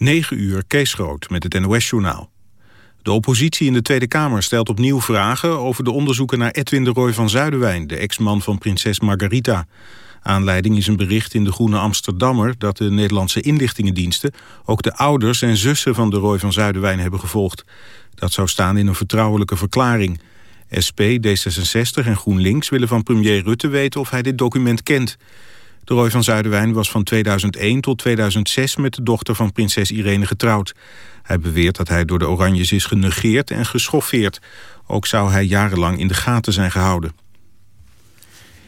9 uur, Kees Groot met het NOS-journaal. De oppositie in de Tweede Kamer stelt opnieuw vragen... over de onderzoeken naar Edwin de Roy van Zuiderwijn... de ex-man van prinses Margarita. Aanleiding is een bericht in de Groene Amsterdammer... dat de Nederlandse inlichtingendiensten... ook de ouders en zussen van de Roy van Zuiderwijn hebben gevolgd. Dat zou staan in een vertrouwelijke verklaring. SP, D66 en GroenLinks willen van premier Rutte weten... of hij dit document kent... De Roy van Zuiderwijn was van 2001 tot 2006 met de dochter van prinses Irene getrouwd. Hij beweert dat hij door de Oranjes is genegeerd en geschoffeerd. Ook zou hij jarenlang in de gaten zijn gehouden.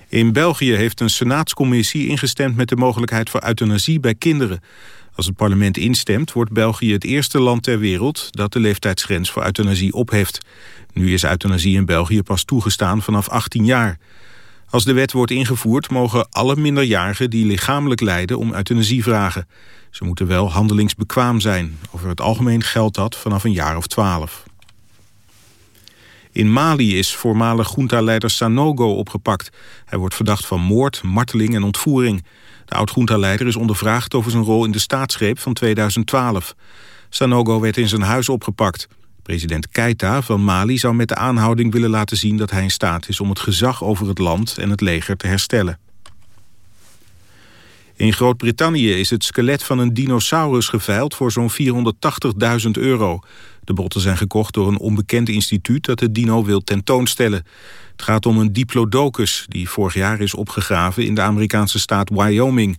In België heeft een senaatscommissie ingestemd met de mogelijkheid voor euthanasie bij kinderen. Als het parlement instemt, wordt België het eerste land ter wereld dat de leeftijdsgrens voor euthanasie opheft. Nu is euthanasie in België pas toegestaan vanaf 18 jaar. Als de wet wordt ingevoerd mogen alle minderjarigen die lichamelijk lijden om euthanasie vragen. Ze moeten wel handelingsbekwaam zijn. Over het algemeen geldt dat vanaf een jaar of twaalf. In Mali is voormalig junta-leider Sanogo opgepakt. Hij wordt verdacht van moord, marteling en ontvoering. De oud-junta-leider is ondervraagd over zijn rol in de staatsgreep van 2012. Sanogo werd in zijn huis opgepakt. President Keita van Mali zou met de aanhouding willen laten zien dat hij in staat is om het gezag over het land en het leger te herstellen. In Groot-Brittannië is het skelet van een dinosaurus geveild voor zo'n 480.000 euro. De botten zijn gekocht door een onbekend instituut dat de dino wil tentoonstellen. Het gaat om een diplodocus die vorig jaar is opgegraven in de Amerikaanse staat Wyoming.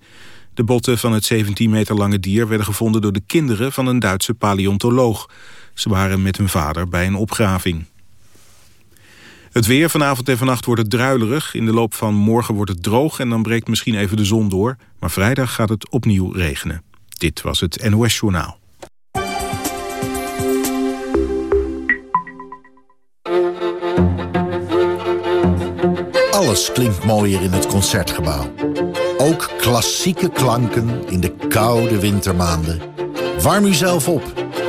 De botten van het 17 meter lange dier werden gevonden door de kinderen van een Duitse paleontoloog. Ze waren met hun vader bij een opgraving. Het weer vanavond en vannacht wordt het druilerig. In de loop van morgen wordt het droog en dan breekt misschien even de zon door. Maar vrijdag gaat het opnieuw regenen. Dit was het NOS Journaal. Alles klinkt mooier in het Concertgebouw. Ook klassieke klanken in de koude wintermaanden. Warm uzelf op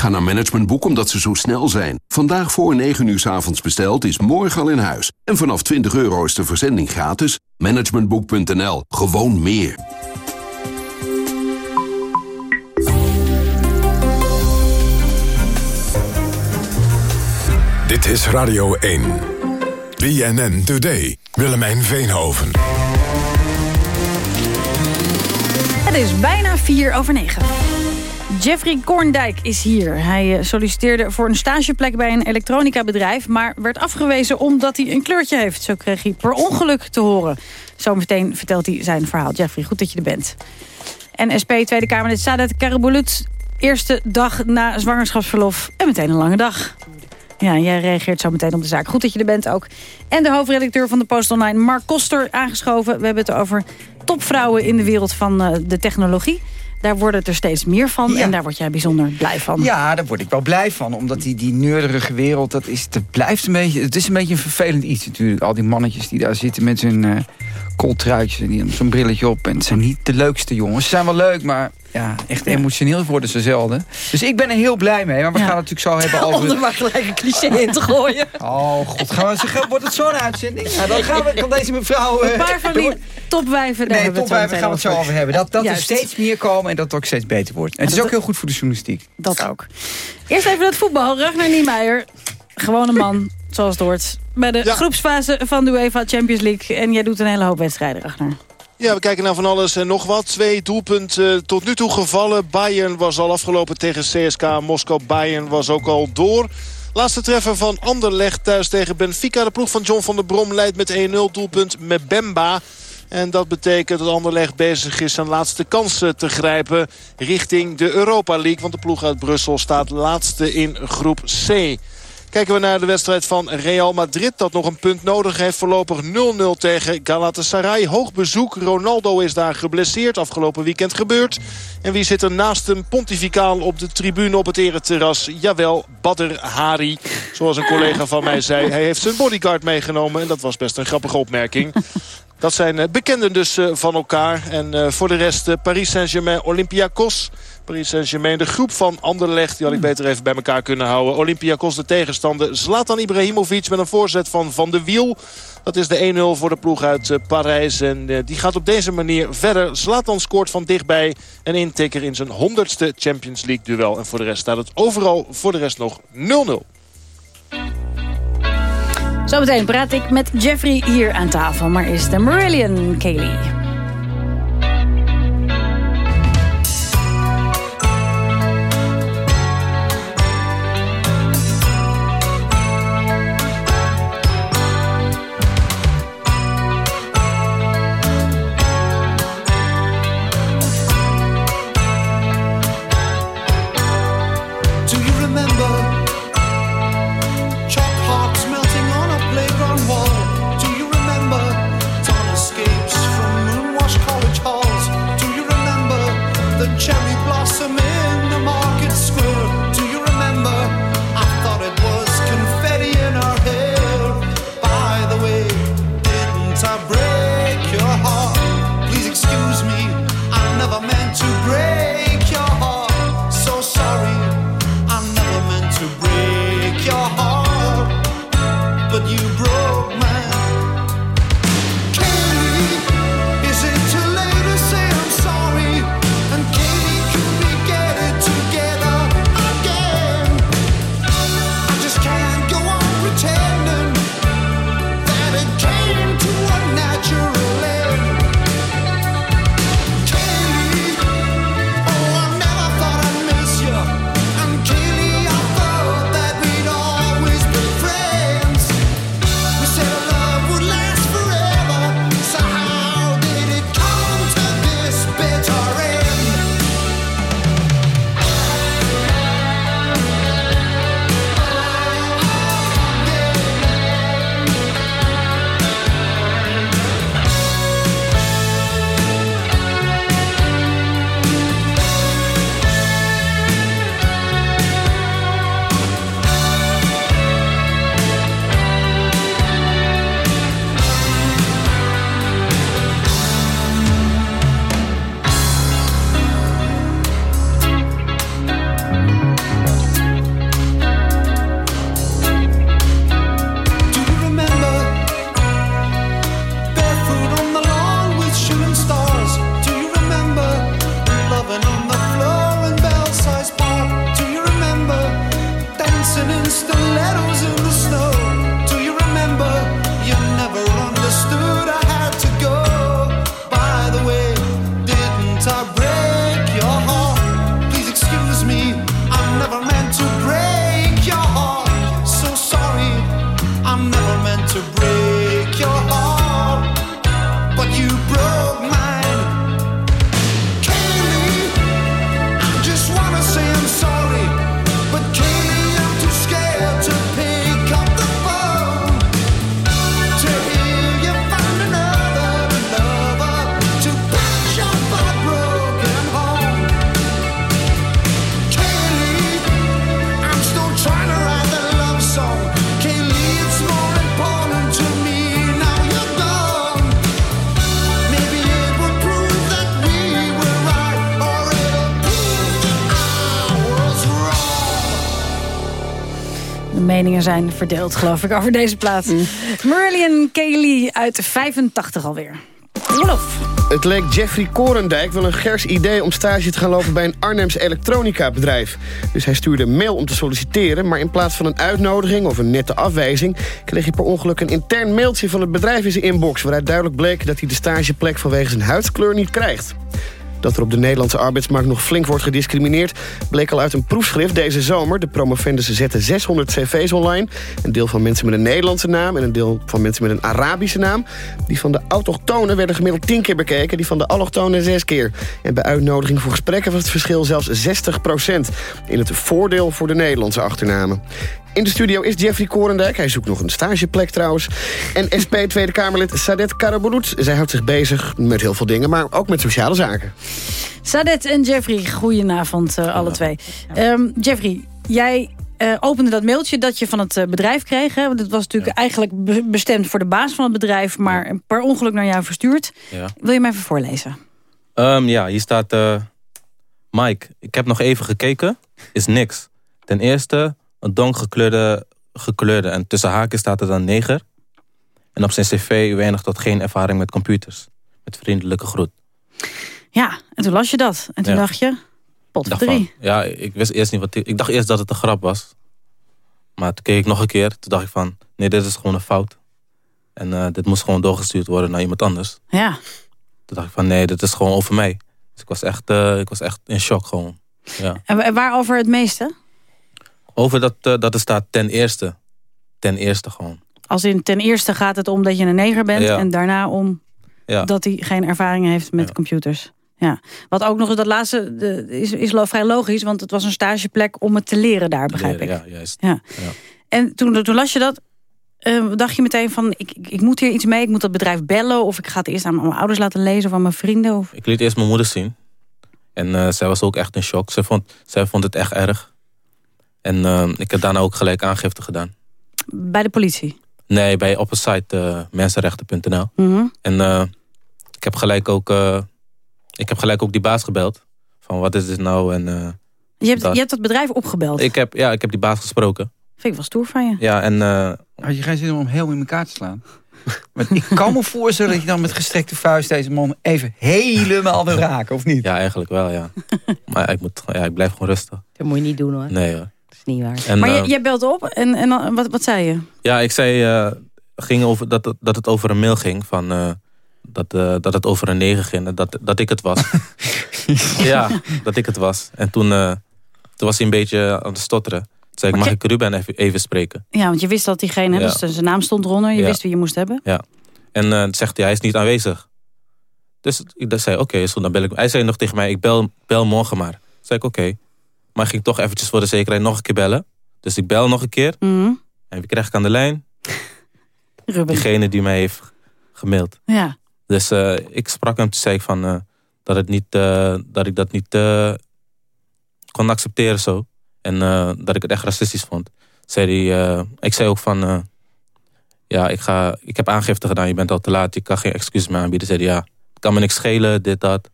Ga naar Managementboek omdat ze zo snel zijn. Vandaag voor 9 uur s avonds besteld is morgen al in huis. En vanaf 20 euro is de verzending gratis. Managementboek.nl. Gewoon meer. Dit is Radio 1. BNN Today. Willemijn Veenhoven. Het is bijna 4 over 9. Jeffrey Korndijk is hier. Hij eh, solliciteerde voor een stageplek bij een elektronica-bedrijf... maar werd afgewezen omdat hij een kleurtje heeft. Zo kreeg hij per ongeluk te horen. Zometeen vertelt hij zijn verhaal. Jeffrey, goed dat je er bent. En SP Tweede Kamerlid Sadat Karabulut... eerste dag na zwangerschapsverlof en meteen een lange dag. Ja, jij reageert zo meteen op de zaak. Goed dat je er bent ook. En de hoofdredacteur van de Post Online, Mark Koster, aangeschoven. We hebben het over topvrouwen in de wereld van uh, de technologie. Daar worden er steeds meer van en daar word jij bijzonder blij van. Ja, daar word ik wel blij van. Omdat die, die neurderige wereld, dat, is, dat blijft een beetje... Het is een beetje een vervelend iets natuurlijk. Al die mannetjes die daar zitten met hun uh, kooltruitjes... en zo'n brilletje op. En het zijn niet de leukste jongens. Ze zijn wel leuk, maar ja, echt emotioneel worden ze zelden. Dus ik ben er heel blij mee. Maar we gaan het natuurlijk zo hebben over... Om er maar gelijk een cliché in te gooien. Oh god, gaan we, wordt het zo'n uitzending? Ja, dan gaan we, kan deze mevrouw... Een paar van die topwijven, daar nee, topwijven gaan we het zo over hebben. Dat, dat er steeds meer komen en dat het ook steeds beter wordt. En het is ook heel goed voor de journalistiek. Dat ook. Eerst even het voetbal. Ragnar Niemeyer, gewoon een man, zoals het hoort. Bij de groepsfase van de UEFA Champions League. En jij doet een hele hoop wedstrijden, Ragnar. Ja, we kijken naar van alles en nog wat. Twee doelpunten eh, tot nu toe gevallen. Bayern was al afgelopen tegen CSK. Moskou Bayern was ook al door. Laatste treffer van Anderlecht thuis tegen Benfica. De ploeg van John van der Brom leidt met 1-0 doelpunt Mbemba. En dat betekent dat Anderlecht bezig is zijn laatste kansen te grijpen richting de Europa League. Want de ploeg uit Brussel staat laatste in groep C. Kijken we naar de wedstrijd van Real Madrid. Dat nog een punt nodig heeft. Voorlopig 0-0 tegen Galatasaray. Hoog bezoek. Ronaldo is daar geblesseerd. Afgelopen weekend gebeurd. En wie zit er naast hem pontificaal op de tribune op het ereterras? Jawel, Badr Hari. Zoals een collega van mij zei. Hij heeft zijn bodyguard meegenomen. En dat was best een grappige opmerking. Dat zijn eh, bekenden dus eh, van elkaar. En eh, voor de rest Paris Saint-Germain, Olympiakos. Paris Saint-Germain, de groep van Anderlecht. Die had ik beter even bij elkaar kunnen houden. Olympiakos de tegenstander. Zlatan Ibrahimovic met een voorzet van Van de Wiel. Dat is de 1-0 voor de ploeg uit Parijs. En die gaat op deze manier verder. Zlatan scoort van dichtbij. Een intikker in zijn honderdste Champions League duel. En voor de rest staat het overal voor de rest nog 0-0. Zometeen praat ik met Jeffrey hier aan tafel. Maar is de Marillion Kaylee. Meningen zijn verdeeld, geloof ik, over deze plaats. Mm. Marillion Kaylee uit 85 alweer. Rolof. Het leek Jeffrey Korendijk wel een gers idee om stage te gaan lopen bij een Arnhems elektronica bedrijf. Dus hij stuurde een mail om te solliciteren, maar in plaats van een uitnodiging of een nette afwijzing... kreeg hij per ongeluk een intern mailtje van het bedrijf in zijn inbox... waaruit duidelijk bleek dat hij de stageplek vanwege zijn huidskleur niet krijgt. Dat er op de Nederlandse arbeidsmarkt nog flink wordt gediscrimineerd... bleek al uit een proefschrift deze zomer. De promovendussen zetten 600 cv's online. Een deel van mensen met een Nederlandse naam... en een deel van mensen met een Arabische naam. Die van de autochtonen werden gemiddeld 10 keer bekeken... die van de allochtonen 6 keer. En bij uitnodiging voor gesprekken was het verschil zelfs 60% In het voordeel voor de Nederlandse achternamen. In de studio is Jeffrey Korendijk. Hij zoekt nog een stageplek trouwens. En SP Tweede Kamerlid Sadet Karabulut. Zij houdt zich bezig met heel veel dingen, maar ook met sociale zaken. Sadet en Jeffrey, goedenavond uh, alle twee. Um, Jeffrey, jij uh, opende dat mailtje dat je van het uh, bedrijf kreeg. Hè? Dat was natuurlijk eigenlijk bestemd voor de baas van het bedrijf... maar per ongeluk naar jou verstuurd. Ja. Wil je mij even voorlezen? Um, ja, hier staat... Mike, ik heb nog even gekeken. Is niks. Ten eerste een donkgekleurde gekleurde. En tussen haken staat er dan neger. En op zijn cv weinig tot geen ervaring met computers. Met vriendelijke groet. Ja, en toen las je dat. En toen dacht je, pot drie. Ja, ik wist eerst niet wat... Ik dacht eerst dat het een grap was. Maar toen keek ik nog een keer. Toen dacht ik van, nee, dit is gewoon een fout. En uh, dit moest gewoon doorgestuurd worden naar iemand anders. Ja. Toen dacht ik van, nee, dit is gewoon over mij. Dus ik was echt, uh, ik was echt in shock gewoon. Ja. En waarover het meeste? Over dat, uh, dat er staat ten eerste. Ten eerste gewoon. Als in ten eerste gaat het om dat je een neger bent... en daarna om ja. dat hij geen ervaring heeft met computers. Ja. Wat ook nog eens dat laatste de, is, is vrij logisch... want het was een stageplek om het te leren daar, begrijp ik. Ja, juist. Ja. En toen, toen las je dat... Uh, dacht je meteen van, ik, ik, ik, moet hier iets mee, ik moet dat bedrijf bellen... of ik ga het eerst aan mijn ouders laten lezen of aan mijn vrienden? Of... Ik liet eerst mijn moeder zien. En uh, zij was ook echt in shock. Zij vond, zij vond het echt erg. En uh, ik heb daarna ook gelijk aangifte gedaan. Bij de politie? Nee, bij op een site uh, mensenrechten.nl. Mm En uh, ik heb gelijk ook ik heb gelijk ook die baas gebeld. Van wat is dit nou? En, je, hebt, dat. je hebt dat bedrijf opgebeld? Ik heb, ja, ik heb die baas gesproken. Vind ik wel stoer van je. Ja, en... Had je geen zin om heel in elkaar te slaan? Maar ik kan me voorstellen dat je dan met gestrekte vuist deze man even helemaal wil raken, of niet? Ja, eigenlijk wel, ja. maar ik, moet, ja, ik blijf gewoon rustig. Dat moet je niet doen hoor. Nee hoor is niet waar. En, maar uh, jij belt op en, en wat, wat zei je? Ja, ik zei uh, ging over, dat, dat het over een mail ging. Van, uh, dat, dat het over een negen ging. Dat, dat ik het was. ja, dat ik het was. En toen, toen was hij een beetje aan het stotteren. Toen zei ik, mag je... ik Ruben even, even spreken? Ja, want je wist dat diegene, ja. dus zijn naam stond eronder. Je wist wie je moest hebben. Ja. En zegt hij, hij is niet aanwezig. Dus ik zei, oké, okay, dan bel ik. Hij zei nog tegen mij, ik bel, bel morgen maar. Toen zei ik, oké. Okay. Maar ik ging toch eventjes voor de zekerheid nog een keer bellen. Dus ik bel nog een keer. Mm. En wie krijg ik aan de lijn? Ruben. Diegene die mij heeft gemaild. Ja. Dus uh, ik sprak hem, toen zei ik van, uh, dat, het niet, uh, dat ik dat niet kon accepteren zo. En dat ik het echt racistisch vond. Zei hij, ik zei ook van, ja, ik, ga, ik heb aangifte gedaan, je bent al te laat, je kan geen excuses meer aanbieden. Zei hij, ja, het kan me niks schelen, dit, dat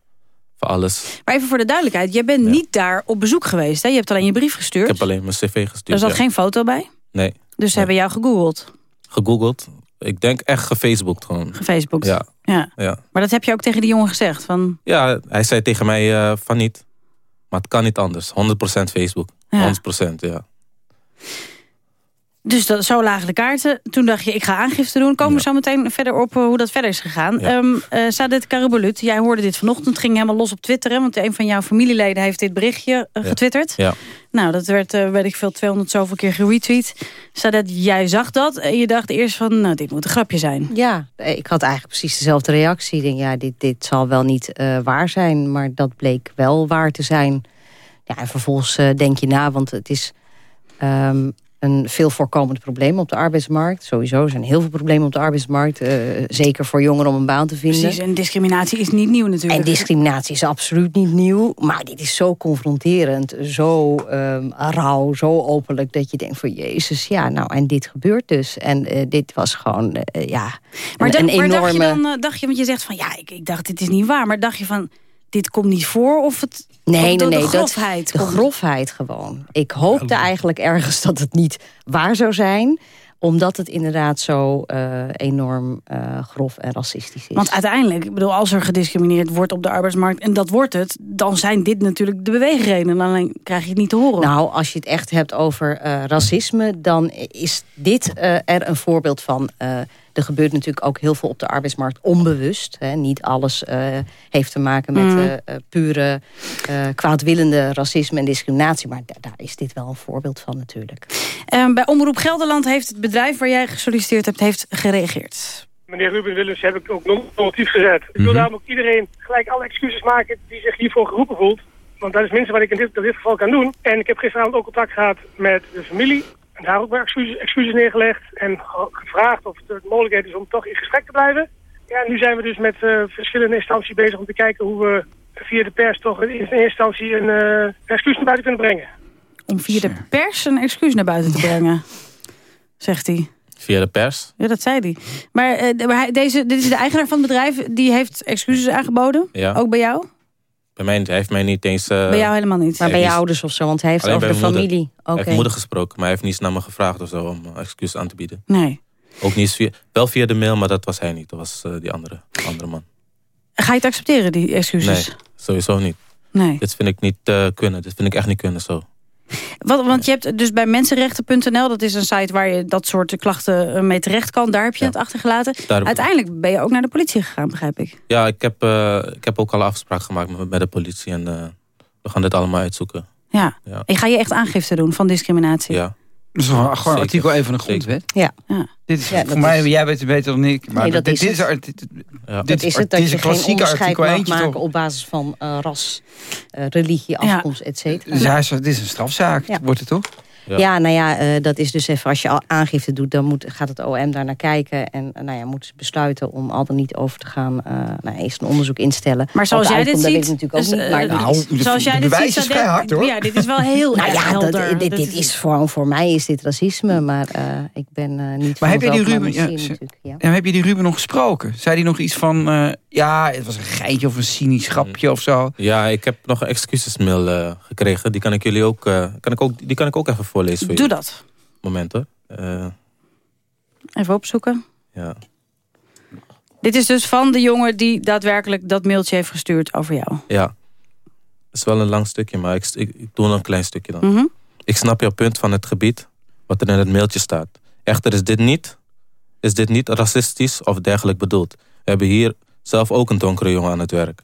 voor alles. Maar even voor de duidelijkheid, jij bent niet daar op bezoek geweest. Hè? Je hebt alleen je brief gestuurd. Ik heb alleen mijn cv gestuurd. Er zat geen foto bij? Nee. Dus ze hebben jou gegoogeld? Gegoogeld. Ik denk echt gefaceboekt gewoon. Gefaceboekt? Ja. ja. ja. Maar dat heb je ook tegen die jongen gezegd? Van... Ja, hij zei tegen mij uh, van niet. Maar het kan niet anders. 100% Facebook. Ja. 100% ja. Dus dat, zo lagen de kaarten. Toen dacht je, ik ga aangifte doen. Komen we zo meteen verder op uh, hoe dat verder is gegaan. Ja. Um, uh, Sadet Karabulut, jij hoorde dit vanochtend. Het ging helemaal los op Twitter. Hè, want een van jouw familieleden heeft dit berichtje uh, getwitterd. Ja. Nou, dat werd, weet ik veel, 200 zoveel keer geretweet. Sadet, jij zag dat. En je dacht eerst van, nou, dit moet een grapje zijn. Ja, ik had eigenlijk precies dezelfde reactie. Ik denk, ja, dit, dit zal wel niet waar zijn. Maar dat bleek wel waar te zijn. Ja, en vervolgens denk je na, want het is... Um, een veel voorkomend probleem op de arbeidsmarkt. Sowieso zijn heel veel problemen op de arbeidsmarkt. Uh, zeker voor jongeren om een baan te vinden. Precies, en discriminatie is niet nieuw natuurlijk. En discriminatie is absoluut niet nieuw. Maar dit is zo confronterend, zo um, rauw, zo openlijk... dat je denkt van jezus, ja, nou, en dit gebeurt dus. En uh, dit was gewoon, uh, ja, maar, een, een enorme... Maar dacht je dan, dacht je, want je zegt van... ja, ik, ik dacht, dit is niet waar. Maar dacht je van, dit komt niet voor of het... Nee, nee, nee. De grofheid. Dat, de grofheid gewoon. Ik hoopte eigenlijk ergens dat het niet waar zou zijn omdat het inderdaad zo uh, enorm uh, grof en racistisch is. Want uiteindelijk, ik bedoel, als er gediscrimineerd wordt op de arbeidsmarkt... en dat wordt het, dan zijn dit natuurlijk de beweegredenen. Alleen krijg je het niet te horen. Nou, als je het echt hebt over uh, racisme... dan is dit er een voorbeeld van er gebeurt natuurlijk ook heel veel op de arbeidsmarkt onbewust. Hè. Niet alles eh, heeft te maken met Mm. eh, eh, pure eh, kwaadwillende racisme en discriminatie. Maar da- daar is dit wel een voorbeeld van natuurlijk. Ehm, bij Omroep Gelderland heeft het bedrijf waar jij gesolliciteerd hebt... heeft gereageerd. Meneer Ruben Willems heb ik ook normatief gezet. Ik wil daarom ook iedereen gelijk alle excuses maken die zich hiervoor geroepen voelt. Want dat is minstens wat ik in dit, in dit geval kan doen. En ik heb gisteravond ook contact gehad met de familie. En daar ook weer excuses, excuses neergelegd. En ge- gevraagd of het de mogelijkheid is om toch in gesprek te blijven. Ja, en nu zijn we dus met eh, verschillende instanties bezig om te kijken hoe we via de pers toch in eerste instantie een eh, excuus naar buiten kunnen brengen. Om via de pers een excuus naar buiten te brengen, zegt hij. Via de pers. Ja, dat zei hij. Maar, eh, maar hij, deze, dit is de eigenaar van het bedrijf. Die heeft excuses aangeboden. Ja. Ook bij jou? Bij mij, hij heeft mij niet eens... eh, bij jou helemaal niet. Maar bij je ouders of zo, want hij heeft alleen over de moeder. familie. Hij heeft moeder gesproken, maar hij heeft niet naar me gevraagd of zo om uh, excuses aan te bieden. Nee. Ook niet via, wel via de mail, maar dat was hij niet. Dat was eh, die andere, andere man. Ga je het accepteren, die excuses? Nee, sowieso niet. Nee. Dit vind ik niet eh, kunnen. Dit vind ik echt niet kunnen zo. Wat, want je hebt dus bij mensenrechten.nl, dat is een site waar je dat soort klachten eh, mee terecht kan. Daar heb je het achtergelaten. Ik- Uiteindelijk ben je ook naar de politie gegaan, begrijp ik. Ja, ik heb, eh, ik heb ook al een afspraak gemaakt met, met de politie. En eh, we gaan dit allemaal uitzoeken. Ja. Ja. En ga je echt aangifte doen van discriminatie? Ja. Dat is gewoon, Zeker. artikel 1 van de grondwet. Ja. Dit is Ja, voor mij, is- jij weet het beter dan ik. Maar Nee, dat dit, is dit is, het. art- dit, Ja. dit Dat is het dat je een geen klassieke artikel mag 1 maken toch? op basis van eh, ras, eh, religie, afkomst, et cetera. Dus hij is, dit is een strafzaak, Ja. wordt het toch? Ja. nou ja, eh, dat is dus even als je al aangifte doet, dan moet, gaat het OM daar naar kijken. En eh, nou ja, moeten ze besluiten om al dan niet over te gaan. eh nou, eerst een onderzoek instellen. Maar zoals jij dit ziet... natuurlijk ook dus, niet. Maar Nou, de- zoals jij dit bewijs ziet, is vrij hard, hoor. Ja, dit is wel heel Nou ja, dat, helder. dit, Dat dit is voor, voor mij is dit racisme, maar eh, ik ben eh, niet Maar van heb je die Ruben, ja, ja. en heb je die Ruben nog gesproken? Zei hij nog iets van, eh, ja, het was een geintje of een cynisch grapje of zo? Ja, ik heb nog een excusesmail eh, gekregen. Die kan ik jullie ook, eh, kan ik ook, die kan ik ook even voorlezen voor Doe jullie. dat. Moment hoor. Eh, Even opzoeken. ja. Dit is dus van de jongen die daadwerkelijk dat mailtje heeft gestuurd over jou. ja. Het is wel een lang stukje, maar ik, ik, ik doe nog een klein stukje dan. Mhm. Ik snap jouw punt van het gebied, wat er in het mailtje staat. Echter is dit niet, is dit niet racistisch of dergelijk bedoeld. We hebben hier zelf ook een donkere jongen aan het werk.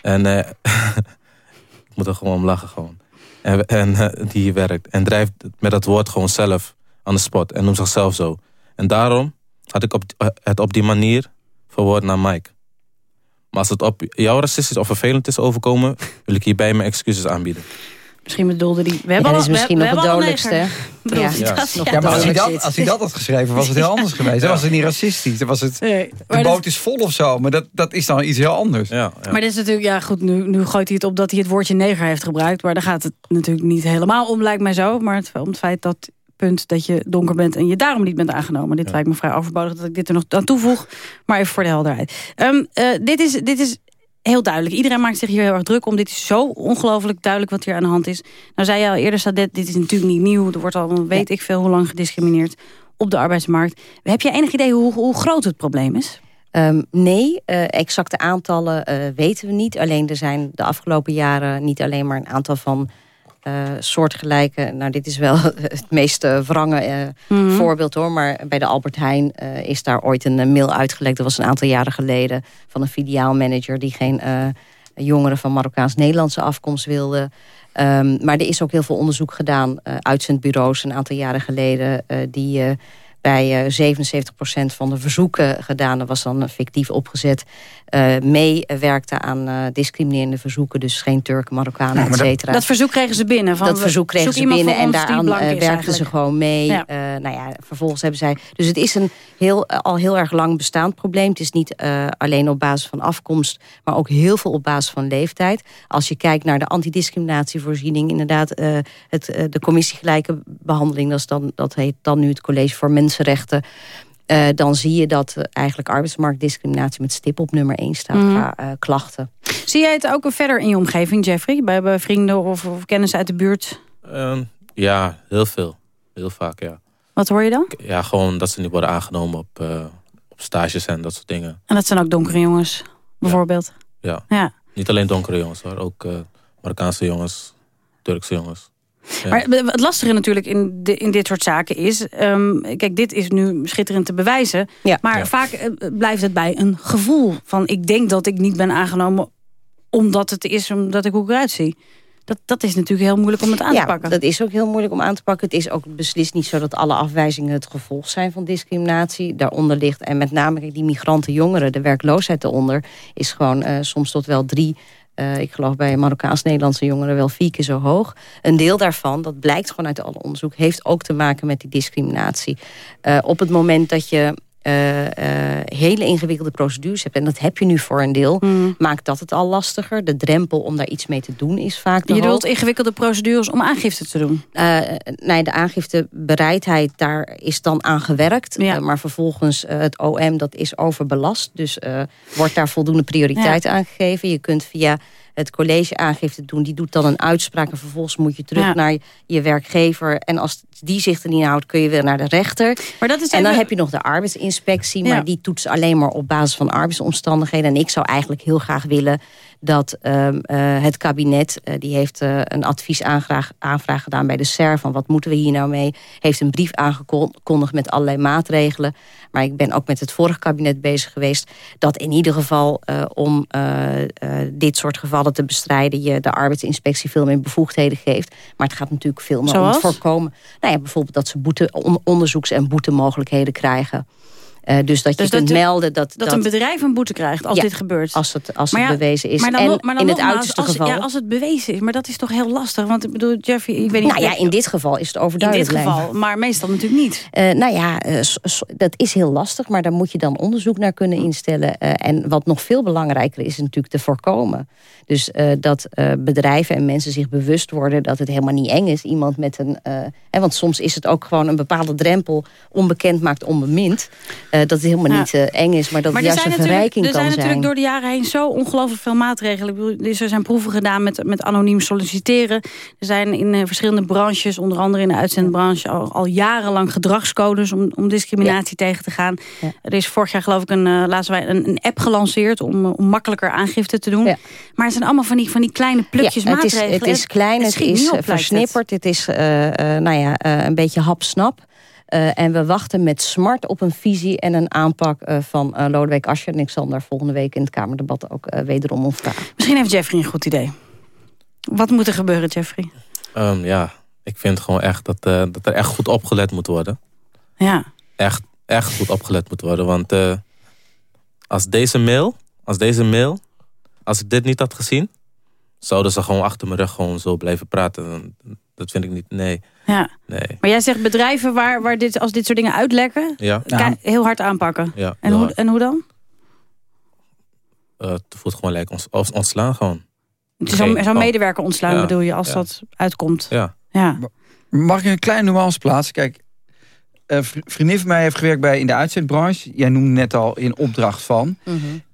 En eh, ik moet er gewoon om lachen gewoon. En, en eh, die werkt. En drijft met dat woord gewoon zelf aan de spot. En noemt zichzelf zo. En daarom had ik op, eh, het op die manier verwoord naar Mike. Maar als het op jou racistisch of vervelend is overkomen... wil ik hierbij mijn excuses aanbieden. Misschien bedoelde die... We Ja, hebben dat al, is misschien we, nog we het dodelijkste. Ja. dat Ja. ja, Ja, maar als hij, dat dat, als hij dat had geschreven, was het heel anders geweest. Dan was het niet racistisch. Dan was het, Nee, de dat, boot is vol of zo. Maar dat, dat is dan iets heel anders. Ja, ja. maar dit is natuurlijk... Ja, goed, nu, nu gooit hij het op dat hij het woordje neger heeft gebruikt. Maar daar gaat het natuurlijk niet helemaal om, lijkt mij zo. Maar het, om het feit dat punt dat je donker bent en je daarom niet bent aangenomen. Dit lijkt me vrij overbodig dat ik dit er nog aan toevoeg. Maar even voor de helderheid. Ehm, eh, dit, is, dit is heel duidelijk. Iedereen maakt zich hier heel erg druk om. Dit is zo ongelooflijk duidelijk wat hier aan de hand is. Nou zei je al eerder, Sadet, dit is natuurlijk niet nieuw. Er wordt al weet ik veel hoe lang gediscrimineerd op de arbeidsmarkt. Heb je enig idee hoe, hoe groot het probleem is? Ehm, nee, eh, exacte aantallen eh, weten we niet. Alleen er zijn de afgelopen jaren niet alleen maar een aantal van eh, soortgelijke... Nou, dit is wel het meest eh, wrange eh, Mhm. voorbeeld hoor. Maar bij de Albert Heijn is daar ooit een mail uitgelekt. Dat was een aantal jaren geleden van een filiaalmanager... die geen jongeren van Marokkaans-Nederlandse afkomst wilde... Ehm, maar er is ook heel veel onderzoek gedaan, uitzendbureaus een aantal jaren geleden, die bij eh 77% van de verzoeken gedaan, dat was dan eh, fictief opgezet, eh meewerkte aan eh, discriminerende verzoeken, dus geen Turken, Marokkanen, et cetera. Dat verzoek kregen ze binnen. Van, dat verzoek kregen ze binnen en daaraan eh, is werkten ze gewoon mee. Ja. Eh, nou ja, vervolgens hebben zij... Dus het is een heel, eh, al heel erg lang bestaand probleem. Het is niet eh, alleen op basis van afkomst, maar ook heel veel op basis van leeftijd. Als je kijkt naar de antidiscriminatievoorziening, inderdaad, eh, het, eh, de commissie gelijke behandeling, dat, is dan, dat heet dan nu het College voor Mensenrechten. Eh, dan zie je dat eh, eigenlijk arbeidsmarktdiscriminatie met stip op nummer 1 staat Mhm. qua eh, klachten. Zie jij het ook verder in je omgeving, Jeffrey? Bij, bij vrienden of, of kennissen uit de buurt? Eh, ja, heel veel. Heel vaak, ja. Wat hoor je dan? Ja, gewoon dat ze niet worden aangenomen op, eh, op stages en dat soort dingen. En dat zijn ook donkere jongens, bijvoorbeeld. Ja. Ja. Niet alleen donkere jongens hoor, ook eh, Marokkaanse jongens, Turkse jongens. Maar het lastige natuurlijk in, de, in dit soort zaken is... Um, kijk, dit is nu schitterend te bewijzen. Ja. Maar Ja. vaak eh, blijft het bij een gevoel. Van ik denk dat ik niet ben aangenomen omdat het is omdat ik hoe ik eruit zie. Dat, dat is natuurlijk heel moeilijk om het aan ja, te pakken. dat is ook heel moeilijk om aan te pakken. Het is ook beslist niet zo dat alle afwijzingen het gevolg zijn van discriminatie. Daaronder ligt, en met name die migrantenjongeren, de werkloosheid eronder... is gewoon eh, soms tot wel drie... eh, ik geloof bij Marokkaans-Nederlandse jongeren wel vier keer zo hoog. Een deel daarvan, dat blijkt gewoon uit alle onderzoek... heeft ook te maken met die discriminatie. Eh, op het moment dat je eh, eh, hele ingewikkelde procedures hebt... en dat heb je nu voor een deel, Mm. maakt dat het al lastiger. De drempel om daar iets mee te doen is vaak Je bedoelt ingewikkelde procedures om aangifte te doen? Eh, nee, de aangiftebereidheid, daar is dan aan gewerkt. Maar vervolgens het OM, dat is overbelast. Dus wordt daar voldoende prioriteit aan gegeven. Je kunt via het college aangifte doen. Die doet dan een uitspraak en vervolgens moet je terug Ja. naar je werkgever. En als die zich er niet houdt, kun je weer naar de rechter. Maar dat is en dan even- heb je nog de arbeidsinspectie. Ja. Maar die toetst alleen maar op basis van arbeidsomstandigheden. En ik zou eigenlijk heel graag willen dat ehm, eh, het kabinet... eh, die heeft eh, een adviesaanvraag aanvraag gedaan bij de SER... van wat moeten we hier nou mee? Heeft een brief aangekondigd met allerlei maatregelen. Maar ik ben ook met het vorige kabinet bezig geweest... dat in ieder geval om dit soort gevallen te bestrijden... je de arbeidsinspectie veel meer bevoegdheden geeft. Maar het gaat natuurlijk veel meer om het voorkomen. Nou ja, bijvoorbeeld dat ze boete, on- onderzoeks- en boetemogelijkheden krijgen... Eh, dus dat je Dus kunt dat- melden dat... Dat, een bedrijf een boete krijgt als Ja, dit gebeurt. Als het, als Maar het ja, bewezen is. Maar dan, en nog- maar dan in het nogmaals, uiterste als, geval... Ja, als het bewezen is, maar dat is toch heel lastig. Want ik bedoel, Jeffrey, ik weet niet... nou ja, in dit geval is het in overduidelijk. dit geval, blijven. maar meestal natuurlijk niet. Eh, nou ja, eh, dat is heel lastig, maar daar moet je dan onderzoek naar kunnen instellen. En wat nog veel belangrijker is, natuurlijk te voorkomen. Dus dat bedrijven en mensen zich bewust worden dat het helemaal niet eng is. Iemand met een. hè, want soms is het ook gewoon een bepaalde drempel. Onbekend maakt onbemind. Eh, dat het helemaal Ja. niet eh, eng is, maar dat Maar het er juist zijn, een natuurlijk, verrijking er zijn kan natuurlijk zijn. door de jaren heen zo ongelooflijk veel maatregelen. Dus er zijn proeven gedaan met, met anoniem solliciteren. Er zijn in eh, verschillende branches, onder andere in de uitzendbranche... al, al jarenlang gedragscodes om, om discriminatie tegen te gaan. Er is vorig jaar geloof ik een, laatst wij een, een app gelanceerd... Om, om makkelijker aangifte te doen. Maar het zijn allemaal van die, van die kleine plukjes Ja, het is, maatregelen. het is klein, het, niet is op, lijkt het. versnipperd, het, is nou ja, een beetje hap-snap. Eh, en we wachten met smart op een visie en een aanpak eh, van eh, Lodewijk Asscher. En ik zal daar volgende week in het Kamerdebat ook eh, wederom om vragen. Misschien heeft Jeffrey een goed idee. Wat moet er gebeuren, Jeffrey? Ehm, ja, ik vind gewoon echt dat, eh, dat er echt goed opgelet moet worden. Ja. Echt, echt goed opgelet moet worden. Want eh, als deze mail, als deze mail, als ik dit niet had gezien, zouden ze gewoon achter mijn rug gewoon zo blijven praten. Dat vind ik niet, nee. Ja. Nee. Maar jij zegt bedrijven waar, waar dit, als dit soort dingen uitlekken... Ja. heel hard aanpakken. Ja, en, heel hoe, hard. en hoe dan? Eh, het voelt gewoon lijkt ons, ons- ontslaan gewoon. Zo'n oh. medewerker ontslaan Ja, bedoel je, als ja. dat uitkomt. Ja. Ja. Mag ik een kleine nuance plaatsen? Kijk, een vri- vriendin van mij heeft gewerkt bij in de uitzendbranche. Jij noemde net al in opdracht van.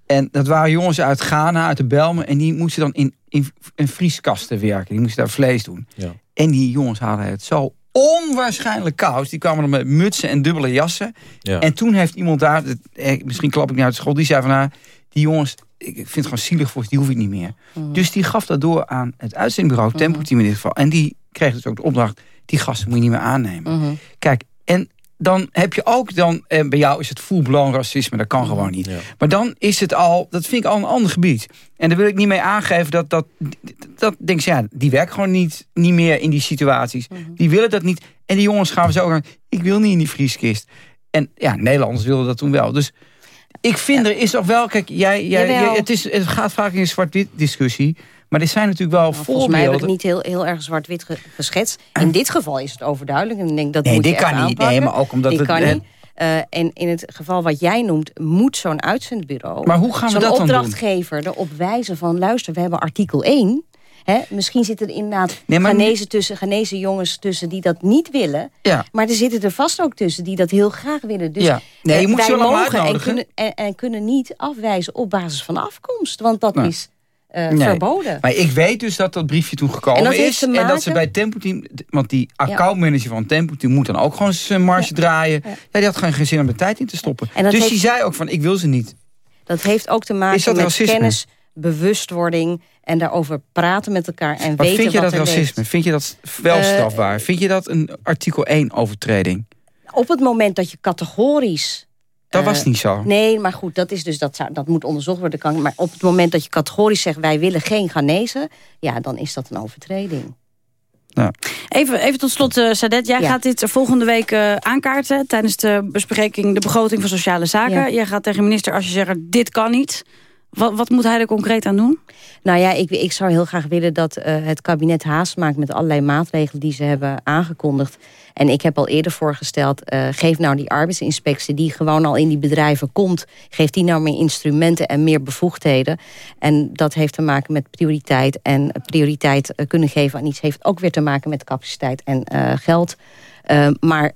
En dat waren jongens uit Ghana, uit de Belmen. En die moesten dan in, in, in vrieskasten werken. Die moesten daar vlees doen. Ja. En die jongens hadden het zo onwaarschijnlijk koud. Die kwamen dan met mutsen en dubbele jassen. Ja. En toen heeft iemand daar, eh, misschien klap ik niet uit de school, die zei van nou, die jongens, ik vind het gewoon zielig voor ze, die hoef ik niet meer. Dus die gaf dat door aan het uitzendbureau, Tempo Team in dit geval. En die kreeg dus ook de opdracht, die gasten moet je niet meer aannemen. Kijk, en dan heb je ook dan, en bij jou is het full-blown racisme, dat kan gewoon niet. Maar dan is het al, dat vind ik al een ander gebied. En daar wil ik niet mee aangeven dat, dat, dat denk je, ja, die werken gewoon niet, niet meer in die situaties. Die willen dat niet. En die jongens gaan zo gaan, ik wil niet in die vrieskist. En ja, Nederlanders wilden dat toen wel. Dus ik vind er is toch wel, kijk, jij, jij, jij- het, is, het gaat vaak in een zwart-wit discussie. Maar er zijn natuurlijk wel Volgens mij heb ik niet heel, heel erg zwart-wit ge- geschetst. In dit geval is het overduidelijk. En ik denk, dat Nee, moet dit je kan niet. aanpakken. Nee, maar ook omdat dit het- kan niet. Eh, en in het geval wat jij noemt, moet zo'n uitzendbureau... Maar hoe gaan we zo'n dat dan doen? opdrachtgever erop wijzen van... luister, we hebben artikel 1... Hè, misschien zitten er inderdaad Nee, Ghanese, tussen, Ghanese jongens tussen die dat niet willen. Ja. Maar er zitten er vast ook tussen die dat heel graag willen. Dus Ja. Nee, je moet wij mogen en kunnen, en, en kunnen niet afwijzen op basis van afkomst. Want dat Nee. is eh, Nee. verboden. Maar ik weet dus dat dat briefje toen gekomen En is. En dat ze bij Tempo Team... Want die accountmanager van Tempo Team moet dan ook gewoon zijn marge draaien. Ja. die had gewoon geen zin om de tijd in te stoppen. Dus heeft- die zei ook van, ik wil ze niet. Dat heeft ook te maken met racisme? kennis bewustwording en daarover praten met elkaar en Maar weten vind je wat dat racisme? leeft. Vind je dat wel Eh, strafbaar? Vind je dat een artikel 1 overtreding? Op het moment dat je categorisch... Dat eh, was niet zo. Nee, maar goed, dat, is dus, dat, zou, dat moet onderzocht worden. Kan, maar op het moment dat je categorisch zegt... wij willen geen Ghanese, ja, dan is dat een overtreding. Even, even tot slot, eh, Sadet. Jij Ja. gaat dit volgende week eh, aankaarten... tijdens de bespreking de begroting van Sociale Zaken. Ja. Jij gaat tegen minister als je zegt, dit kan niet. Wat, wat moet hij er concreet aan doen? Nou ja, ik, ik zou heel graag willen dat eh, het kabinet haast maakt... met allerlei maatregelen die ze hebben aangekondigd. En ik heb al eerder voorgesteld... eh, geef nou die arbeidsinspectie die gewoon al in die bedrijven komt... geef die nou meer instrumenten en meer bevoegdheden. En dat heeft te maken met prioriteit. En prioriteit eh, kunnen geven aan iets... heeft ook weer te maken met capaciteit en geld. Maar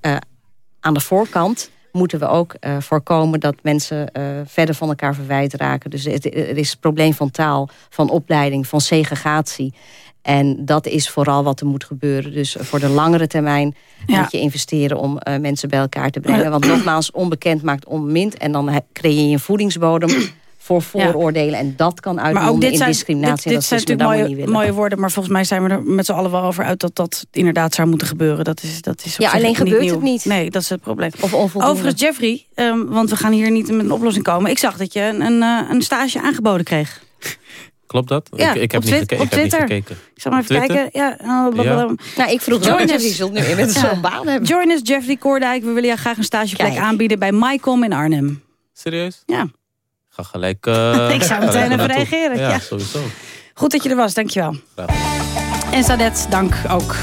aan de voorkant moeten we ook eh, voorkomen dat mensen eh, verder van elkaar verwijderd raken. Dus het, er is het probleem van taal, van opleiding, van segregatie. En dat is vooral wat er moet gebeuren. Dus voor de langere termijn Ja. moet je investeren om eh, mensen bij elkaar te brengen. Want nogmaals, onbekend maakt onbemind. En dan creëer je een voedingsbodem voor vooroordelen. En dat kan Maar ook uitmonden dit in zijn, discriminatie. dit, zijn racisme. natuurlijk mooie, mooie woorden... maar volgens mij zijn we er met z'n allen wel over uit... dat dat inderdaad zou moeten gebeuren. Dat is, dat is op Ja, zich alleen niet gebeurt nieuw. het niet. Nee, dat is het probleem. Of onvoldoende. Overigens, Jeffrey, ehm, want we gaan hier niet met een oplossing komen. Ik zag dat je een, een, eh, een stage aangeboden kreeg. Klopt dat? Ja, ik, ik heb, op niet, ik heb niet Twitter. gekeken. Ik zal maar even Twitter? kijken. Ja, eh. Nou, ik vroeg Join wie zult nu in met zo'n baan hebben? Join us, Jeffrey Koordijk. We willen jou graag een stageplek Kijk. aanbieden bij MyCom in Arnhem. Serieus? Ja. Ik ga gelijk... eh, Ik zou meteen even reageren, ja. sowieso. Goed dat je er was, dankjewel. Graag. En Sadet, dank ook.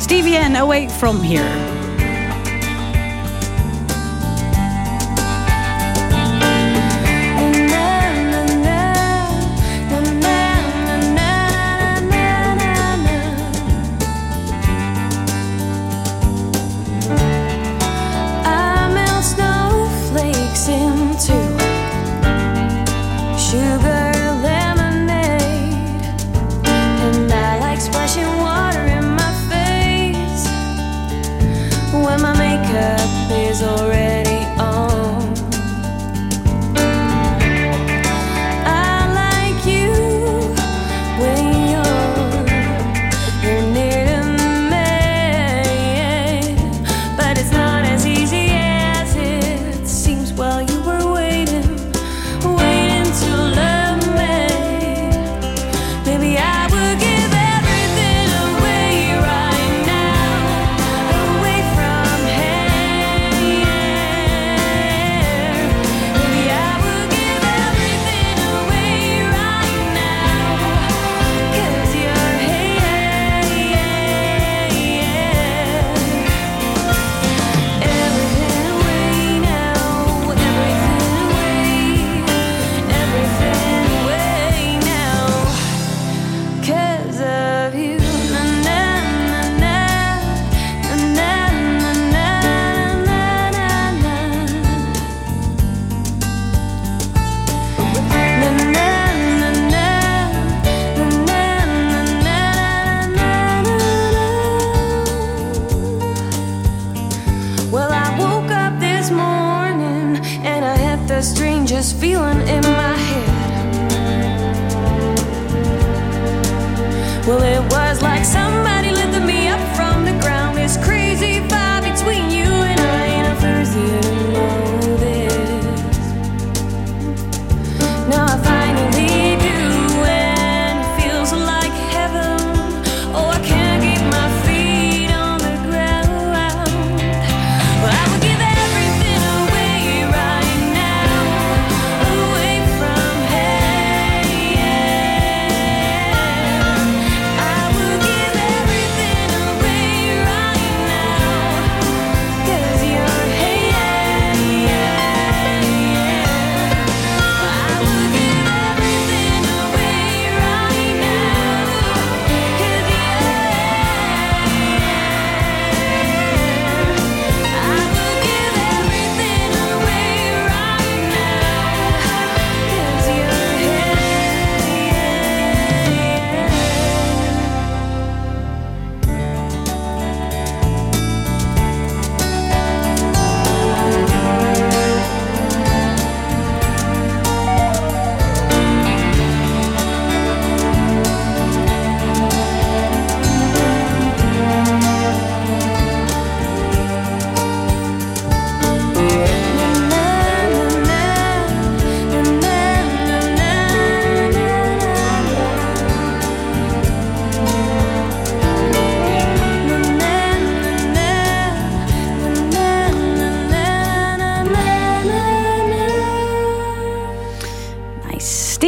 Stevie and Away From Here.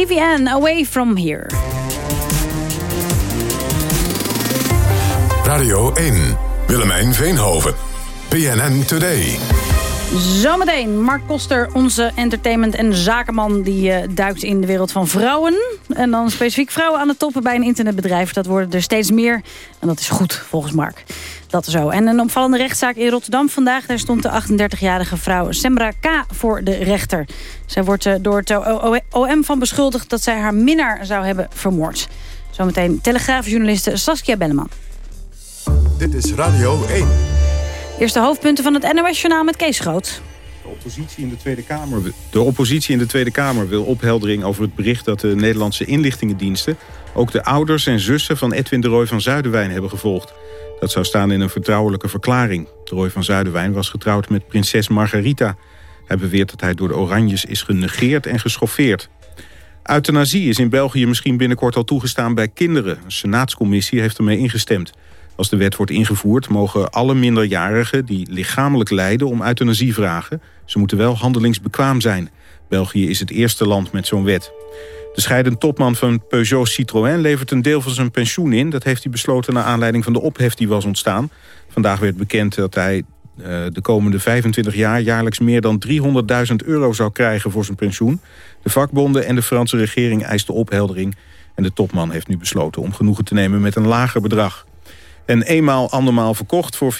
CVN, Away From Here. Radio 1. Willemijn Veenhoven. PNN Today. Zometeen, Mark Koster, onze entertainment- en zakenman... die eh, duikt in de wereld van vrouwen. En dan specifiek vrouwen aan de toppen bij een internetbedrijf. Dat worden er steeds meer. En dat is goed, volgens Mark. Dat zo. En een opvallende rechtszaak in Rotterdam vandaag. Daar stond de 38-jarige vrouw Semra K. voor de rechter. Zij wordt eh, door het OM van beschuldigd... dat zij haar minnaar zou hebben vermoord. Zometeen telegraafjournaliste Saskia Belleman. Dit is Radio 1. Eerste hoofdpunten van het NOS-journaal met Kees Groot. De oppositie in de Tweede Kamer, de oppositie in de Tweede Kamer wil opheldering over het bericht dat de Nederlandse inlichtingendiensten ook de ouders en zussen van Edwin de Roy van Zuiderwijn hebben gevolgd. Dat zou staan in een vertrouwelijke verklaring. Roy van Zuiderwijn was getrouwd met prinses Margarita. Hij beweert dat hij door de Oranjes is genegeerd en geschoffeerd. Euthanasie is in België misschien binnenkort al toegestaan bij kinderen. Een senaatscommissie heeft ermee ingestemd. Als de wet wordt ingevoerd mogen alle minderjarigen die lichamelijk lijden om euthanasie vragen. Ze moeten wel handelingsbekwaam zijn. België is het eerste land met zo'n wet. De scheidend topman van Peugeot Citroën levert een deel van zijn pensioen in. Dat heeft hij besloten naar aanleiding van de ophef die was ontstaan. Vandaag werd bekend dat hij uh, de komende 25 jaar jaarlijks meer dan 300.000 euro zou krijgen voor zijn pensioen. De vakbonden en de Franse regering eisten opheldering. En de topman heeft nu besloten om genoegen te nemen met een lager bedrag. En eenmaal andermaal verkocht voor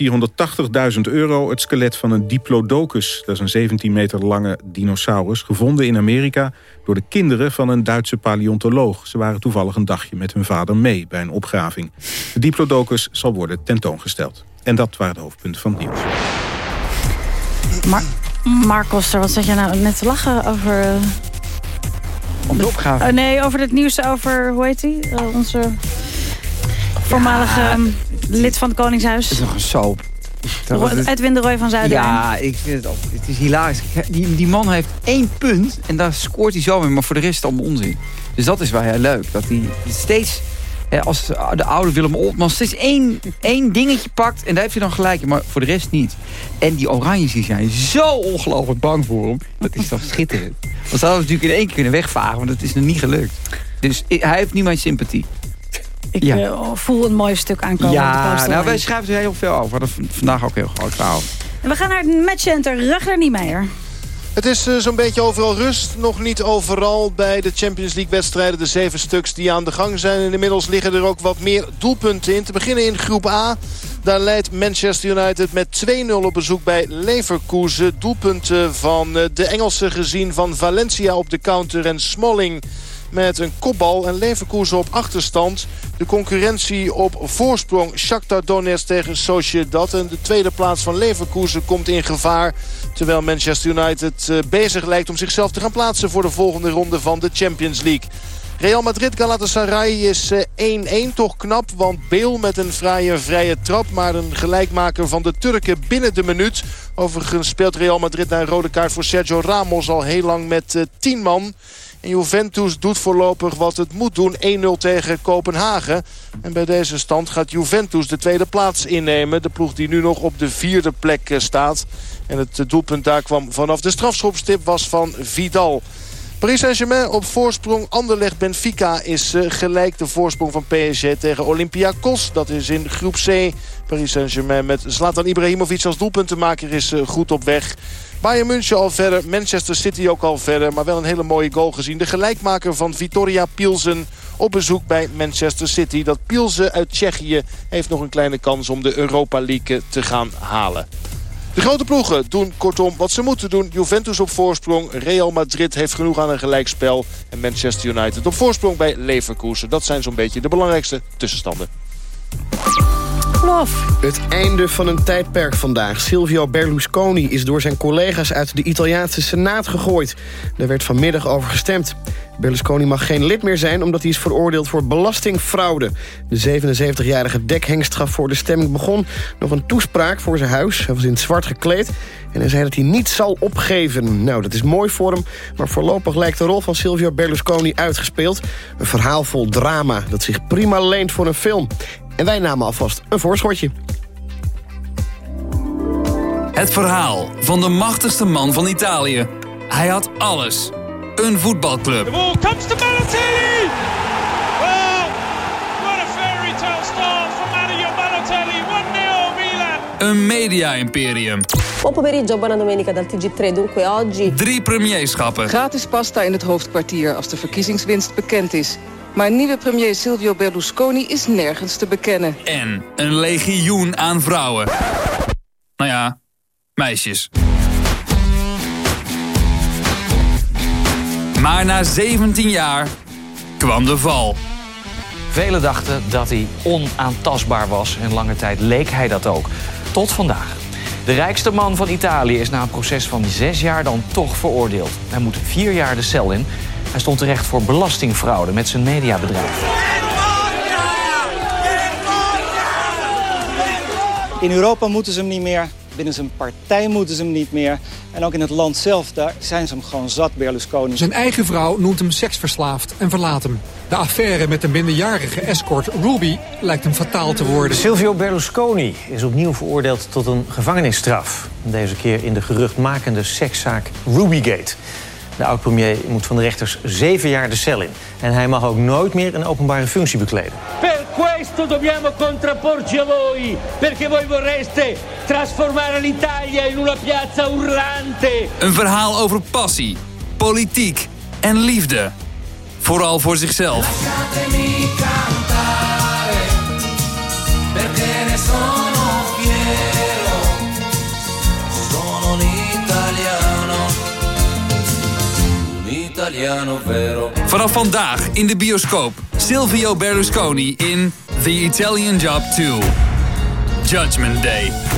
480.000 euro... het skelet van een Diplodocus. Dat is een 17 meter lange dinosaurus. Gevonden in Amerika door de kinderen van een Duitse paleontoloog. Ze waren toevallig een dagje met hun vader mee bij een opgraving. De Diplodocus zal worden tentoongesteld. En dat waren de hoofdpunten van het nieuws. Mar Mark Koster, wat zat je nou net te lachen over... Uh... Om de opgave? Uh, nee, over het nieuws over, hoe heet hij? Uh, onze voormalige ja, um, lid van het Koningshuis. Het is nog een soap. Edwin de Roy van Zuiderwijn. Ja, ik vind het, ook, het is hilarisch. Die, die man heeft één punt en daar scoort hij zo mee. Maar voor de rest is het allemaal onzin. Dus dat is wel heel leuk. Dat hij steeds, als de oude Willem Oltman, steeds één, één dingetje pakt. En daar heeft hij dan gelijk in, maar voor de rest niet. En die Oranjes die zijn zo ongelooflijk bang voor hem. Dat is toch schitterend. Want ze hadden natuurlijk in één keer kunnen wegvaren, maar dat is nog niet gelukt. Dus hij heeft niet mijn sympathie. Ik ja. uh, voel een mooi stuk aankomen. Ja, nou, wij schrijven er heel veel over. Dat vandaag ook heel groot verhaal. En we gaan naar het matchcenter Rugger Niemeyer. Het is uh, zo'n beetje overal rust. Nog niet overal bij de Champions League wedstrijden. De zeven stuks die aan de gang zijn. En inmiddels liggen er ook wat meer doelpunten in. Te beginnen in groep A. Daar leidt Manchester United met 2-0 op bezoek bij Leverkusen. Doelpunten van uh, de Engelsen gezien van Valencia op de counter en Smalling met een kopbal en Leverkusen op achterstand. De concurrentie op voorsprong Shakhtar Donetsk tegen Sociedad. En de tweede plaats van Leverkusen komt in gevaar. Terwijl Manchester United uh, bezig lijkt om zichzelf te gaan plaatsen... voor de volgende ronde van de Champions League. Real Madrid Galatasaray is 1-1 uh, toch knap. Want Beel met een fraaie vrije trap. Maar een gelijkmaker van de Turken binnen de minuut. Overigens speelt Real Madrid naar een rode kaart voor Sergio Ramos al heel lang met uh, 10 man. En Juventus doet voorlopig wat het moet doen. 1-0 tegen Kopenhagen. En bij deze stand gaat Juventus de tweede plaats innemen. De ploeg die nu nog op de vierde plek staat. En het doelpunt daar kwam vanaf de strafschopstip was van Vidal. Paris Saint-Germain op voorsprong. Anderlecht Benfica is uh, gelijk de voorsprong van PSG tegen Olympiakos. Dat is in groep C. Paris Saint-Germain met Zlatan Ibrahimovic als doelpuntenmaker is uh, goed op weg. Bayern München al verder, Manchester City ook al verder. Maar wel een hele mooie goal gezien. De gelijkmaker van Vitoria Pielsen op bezoek bij Manchester City. Dat Pielsen uit Tsjechië heeft nog een kleine kans om de Europa League te gaan halen. De grote ploegen doen kortom wat ze moeten doen. Juventus op voorsprong. Real Madrid heeft genoeg aan een gelijkspel. En Manchester United op voorsprong bij Leverkusen. Dat zijn zo'n beetje de belangrijkste tussenstanden. Het einde van een tijdperk vandaag. Silvio Berlusconi is door zijn collega's uit de Italiaanse Senaat gegooid. Daar werd vanmiddag over gestemd. Berlusconi mag geen lid meer zijn omdat hij is veroordeeld voor belastingfraude. De 77-jarige dekhengst gaf voor de stemming begon nog een toespraak voor zijn huis. Hij was in het zwart gekleed en hij zei dat hij niet zal opgeven. Nou, dat is mooi voor hem, maar voorlopig lijkt de rol van Silvio Berlusconi uitgespeeld. Een verhaal vol drama dat zich prima leent voor een film. En wij namen alvast een voorschotje. Het verhaal van de machtigste man van Italië. Hij had alles. een voetbalclub. The ball comes to Balotelli. Well, what a fairy tale start from Mario Balotelli. 1-0 Milan. Een media-imperium. Buon pomeriggio, buona domenica dal TG3. Dunque oggi... Drie premierschappen. Gratis pasta in het hoofdkwartier als de verkiezingswinst bekend is. Maar nieuwe premier Silvio Berlusconi is nergens te bekennen. En een legioen aan vrouwen. Nou ja, meisjes. Maar na 17 jaar kwam de val. Velen dachten dat hij onaantastbaar was en lange tijd leek hij dat ook. Tot vandaag. De rijkste man van Italië is na een proces van zes jaar dan toch veroordeeld. Hij moet vier jaar de cel in. Hij stond terecht voor belastingfraude met zijn mediabedrijf. In Europa moeten ze hem niet meer. Binnen zijn partij moeten ze hem niet meer. En ook in het land zelf, daar zijn ze hem gewoon zat, Berlusconi. Zijn eigen vrouw noemt hem seksverslaafd en verlaat hem. De affaire met de minderjarige escort Ruby lijkt hem fataal te worden. Silvio Berlusconi is opnieuw veroordeeld tot een gevangenisstraf. Deze keer in de geruchtmakende sekszaak Rubygate. De oud-premier moet van de rechters zeven jaar de cel in. En hij mag ook nooit meer een openbare functie bekleden. Questo dobbiamo contrapporci a voi, perché voi vorreste trasformare l'Italia in una piazza urlante. Een verhaal over passie, politiek en liefde. Vooral voor zichzelf. Lasciatemi cantare, Vanaf vandaag in de bioscoop Silvio Berlusconi in The Italian Job 2. Judgment Day.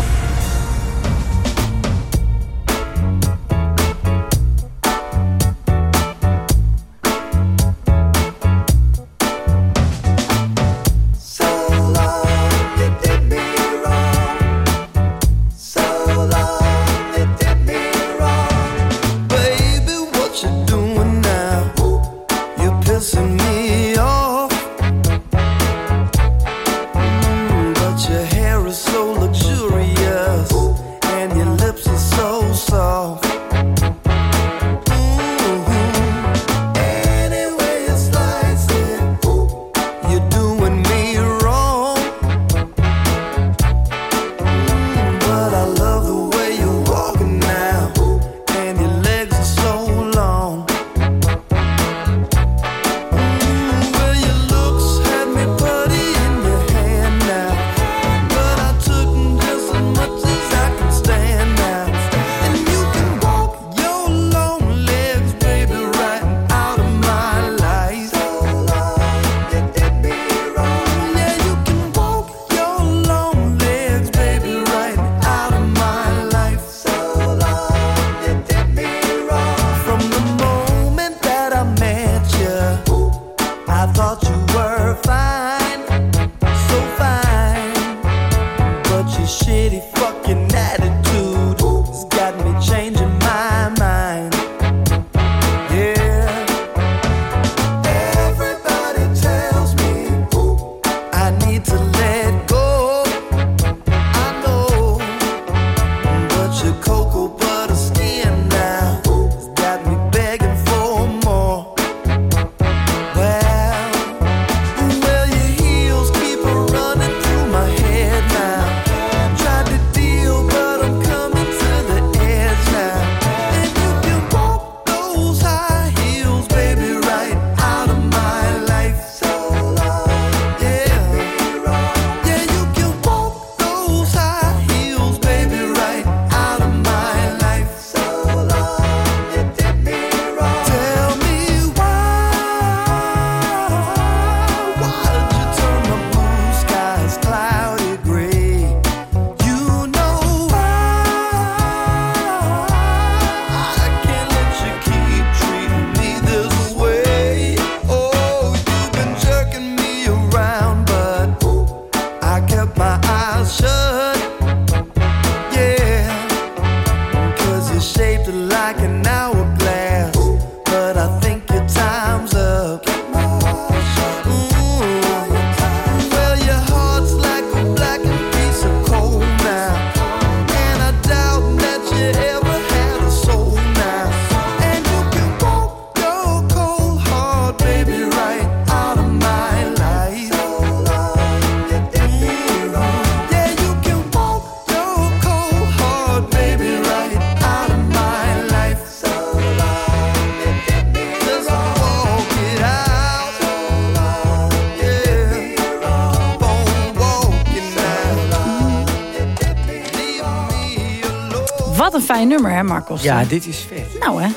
Nummer, hè, Marcos? Ja, dit is vet. Nou, hè.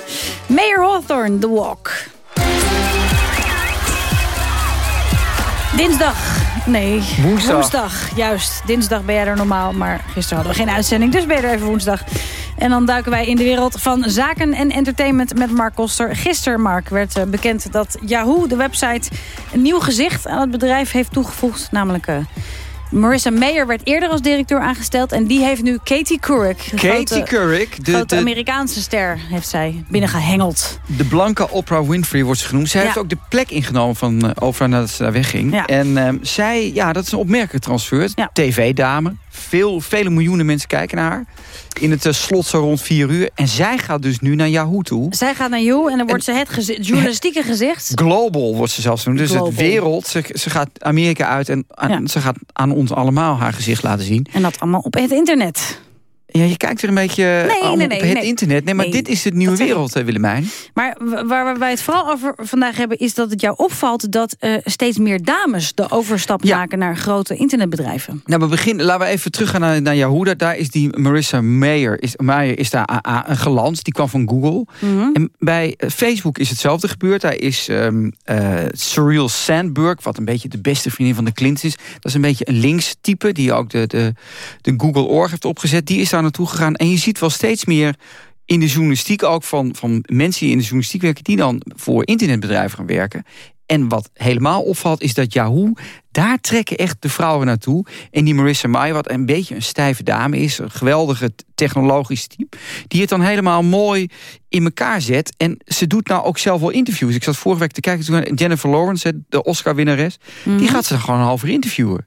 Mayor Hawthorne, The Walk. Dinsdag. Nee, Woensdag. Juist, dinsdag ben jij er normaal. Maar gisteren hadden we geen uitzending, dus ben je er even woensdag. En dan duiken wij in de wereld van zaken en entertainment met Mark Koster. Gisteren, Mark, werd eh, bekend dat Yahoo, de website, een nieuw gezicht aan het bedrijf heeft toegevoegd. Namelijk eh, Marissa Mayer werd eerder als directeur aangesteld. En die heeft nu Katie Couric. Katie grote- Couric, de- grote de- Amerikaanse ster, heeft zij binnengehengeld. De blanke Oprah Winfrey wordt ze genoemd. Zij Ja. heeft ook de plek ingenomen van eh, Oprah nadat ze daar wegging. Ja. En ehm, zij, ja, dat is een opmerkelijke transfer. TV-dame. Veel, vele miljoenen mensen kijken naar haar. In het eh, slot zo rond vier uur. En zij gaat dus nu naar Yahoo toe. Zij gaat naar Yahoo en dan wordt ze het journalistieke gezicht. Global wordt ze zelfs genoemd. Dus Global. het wereld. Ze, ze gaat Amerika uit en aan- ze gaat aan ons allemaal haar gezicht laten zien. En dat allemaal op het internet. Ja, je kijkt er een beetje nee, nee, op het internet. Nee, maar dit is het nieuwe wereld, hè, Willemijn. Maar waar wij het vooral over vandaag hebben... is dat het jou opvalt dat eh, steeds meer dames de overstap maken... naar grote internetbedrijven. Nou, we beginnen, laten we even teruggaan naar, naar Yahoo. Daar, daar is die Marissa Mayer, is, Mayer is daar a- geland. Die kwam van Google. Mhm. En bij eh, Facebook is hetzelfde gebeurd. Daar is ehm eh, Cyril Sandberg, wat een beetje de beste vriendin van de Clintons is. Dat is een beetje een links type, die ook de, de, de Google Org heeft opgezet. Die is daar naartoe gegaan. En je ziet wel steeds meer in de journalistiek ook van, van mensen die in de journalistiek werken... die dan voor internetbedrijven gaan werken. En wat helemaal opvalt is dat Yahoo, daar trekken echt de vrouwen naartoe. En die Marissa Mayer, wat een beetje een stijve dame is... een geweldige technologisch type... die het dan helemaal mooi in elkaar zet. En ze doet nou ook zelf wel interviews. Ik zat vorige week te kijken, toen Jennifer Lawrence, de Oscar-winnares... die gaat ze dan gewoon een half uur interviewen.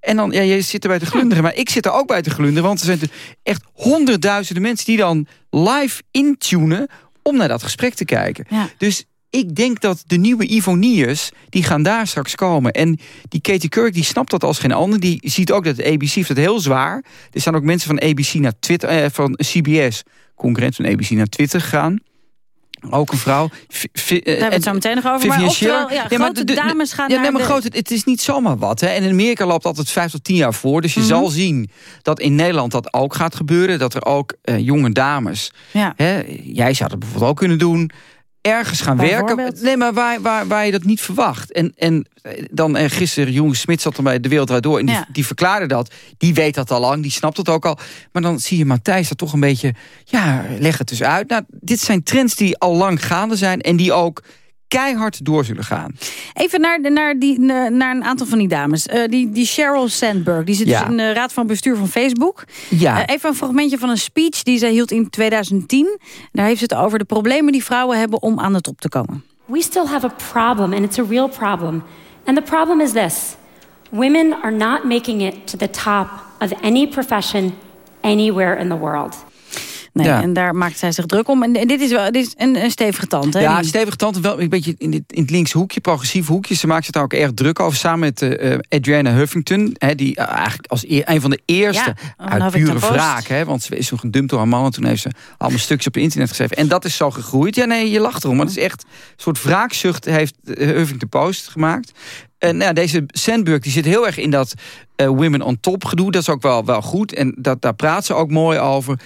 En dan, ja, je zit erbij te glunderen. Maar ik zit er ook bij te glunderen. Want er zijn dus echt honderdduizenden mensen die dan live intunen... om naar dat gesprek te kijken. Dus ik denk dat de nieuwe Ivoniers, die gaan daar straks komen. En die Katie Couric, die snapt dat als geen ander. Die ziet ook dat de ABC heeft het heel zwaar. Er zijn ook mensen van ABC naar Twitter, eh, van CBS, concurrent van ABC, naar Twitter gegaan. Ook een vrouw. Eh, Daar hebben we het zo meteen nog over. Maar oftewel, Schiller. ja, maar grote de- de- dames gaan ja, naar nee, maar de- groot, het, het is niet zomaar wat. Hè. En in Amerika loopt altijd vijf tot tien jaar voor. Dus je Mhm. zal zien dat in Nederland dat ook gaat gebeuren. Dat er ook eh, jonge dames... Ja. Hè, jij zou dat bijvoorbeeld ook kunnen doen ergens gaan werken. Nee, maar waar, waar, waar je dat niet verwacht. En, en eh, dan eh, gisteren, Jonge Smit zat er bij De Wereld Door... en die, Ja. die verklaarde dat. Die weet dat al lang, die snapt het ook al. Maar dan zie je Matthijs dat toch een beetje... ja, leg het dus uit. Nou, dit zijn trends die al lang gaande zijn... en die ook keihard door zullen gaan. Even naar, de- naar, die, naar naar een aantal van die dames. Eh, die, die Sheryl Sandberg, die zit Ja. dus in de raad van bestuur van Facebook. Ja. Eh, even een fragmentje van een speech die zij hield in 2010. Daar heeft ze het over de problemen die vrouwen hebben om aan de top te komen. We still have a problem, and it's a real problem. And the problem is this women are not making it to the top of any profession anywhere in the world. Nee, Ja. En daar maakt zij zich druk om. En, dit is wel dit is een, een stevige tand. Hè? Ja, Die- stevige tante wel een beetje in, dit, in het linkse hoekje, progressief hoekje. Ze maakt zich daar ook erg druk over. Samen met eh, eh, Adriana Huffington. Hè, die eh, eigenlijk als een van de eerste Ja, van uit Huffington pure wraak. Hè, want ze is zo gedumpt door haar man. En toen heeft ze allemaal stukjes op internet geschreven. En dat is zo gegroeid. Ja, nee, je lacht erom. Maar het is echt een soort wraakzucht heeft Huffington Post gemaakt. En nou, deze Sandberg die zit heel erg in dat women on top gedoe. Dat is ook wel, wel goed. En dat, daar praat ze ook mooi over.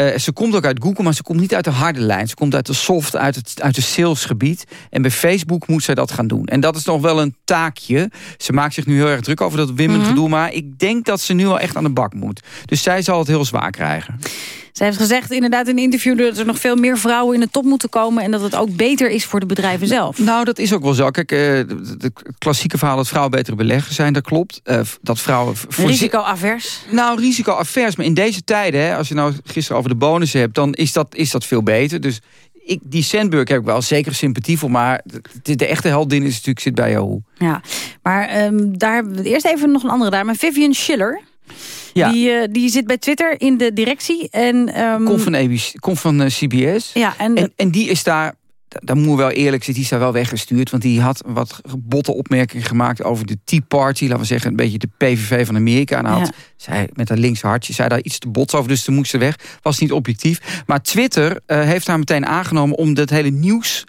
Eh, ze komt ook uit Google, maar ze komt niet uit de harde lijn. Ze komt uit de soft, uit het, uit de salesgebied. En bij Facebook moet zij dat gaan doen. En dat is nog wel een taakje. Ze maakt zich nu heel erg druk over dat women Mhm. gedoe. Maar ik denk dat ze nu wel echt aan de bak moet. Dus zij zal het heel zwaar krijgen. Zij heeft gezegd inderdaad in een interview... dat er nog veel meer vrouwen in de top moeten komen... en dat het ook beter is voor de bedrijven zelf. Nou, dat is ook wel zo. Kijk, eh, de- de klassieke verhaal dat vrouwen betere beleggers zijn, dat klopt. Eh, dat vrouwen... Risicoavers. Nou, risicoavers. Maar in deze tijden, hè, als je nou gisteren over de bonussen hebt... dan is dat, is dat veel beter. Dus ik, die Sandberg heb ik wel zeker sympathie voor. Maar de, de echte heldin is natuurlijk zit bij Yahoo. Ja, maar ehm, daar hebben we eerst even nog een andere dame. Vivian Schiller. Ja. Die, eh, die zit bij Twitter in de directie. En, ehm, Komt van, ABC, van eh, CBS. Ja, en, En, en die is daar... Daar moeten we wel eerlijk zijn, die is daar wel weggestuurd. Want die had wat botte opmerkingen gemaakt over de Tea Party. Laten we zeggen, een beetje de PVV van Amerika. En had Ja. zij met haar linkse hartje, zei daar iets te bots over. Dus toen moest ze weg. Was niet objectief. Maar Twitter eh, heeft haar meteen aangenomen om dat hele nieuws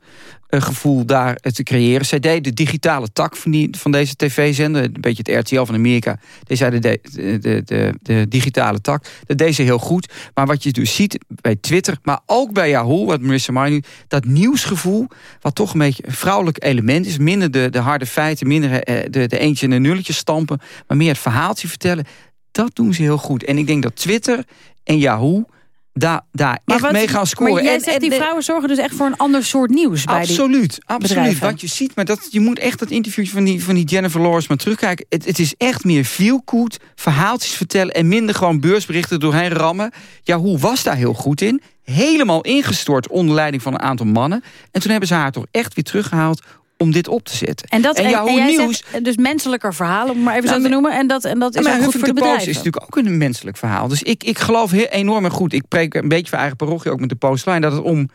nieuwsgevoel daar eh, te creëren. Zij deed de digitale tak van, die, van deze tv-zender. Een beetje het RTL van Amerika. Deze zei de, de, de, de, digitale tak. Dat deed ze heel goed. Maar wat je dus ziet bij Twitter, maar ook bij Yahoo, wat Marissa Mayer nu, dat nieuwsgevoel, wat toch een beetje een vrouwelijk element is. Minder de, de harde feiten, minder eh, de, de eentje en de nulletjes stampen, maar meer het verhaaltje vertellen. Dat doen ze heel goed. En ik denk dat Twitter en Yahoo daar, daar Maar echt wat- mee gaan scoren. Maar jij En- zegt, en die vrouwen zorgen dus echt voor een ander soort nieuws bij die Absoluut, absoluut. bedrijven. Wat je ziet, maar dat, je moet echt dat interviewtje van die, van die Jennifer Lawrence maar terugkijken. Het, het is echt meer feel-good, verhaaltjes vertellen... en minder gewoon beursberichten doorheen rammen. Ja, hoe was daar heel goed in? Helemaal ingestort onder leiding van een aantal mannen. En toen hebben ze haar toch echt weer teruggehaald om dit op te zetten. En, dat, en, en Nieuws... zegt, eh, dus menselijker verhalen, om maar even Nou, zo te maar- noemen. En dat, en dat is maar ook goed voor de Post bedrijven. is natuurlijk ook een menselijk verhaal. Dus ik, ik geloof heel enorm en goed. Ik preek een beetje voor eigen parochie, ook met de Postline... dat het om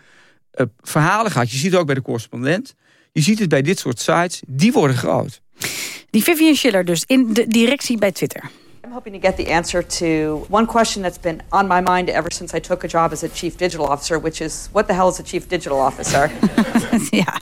eh, verhalen gaat. Je ziet het ook bij de correspondent. Je ziet het bij dit soort sites. Die worden groot. Die Vivian Schiller dus, in de directie bij Twitter. I'm hoping to get the answer to one question that's been on my mind ever since I took a job as a chief digital officer, which is what the hell is a chief digital officer? ja,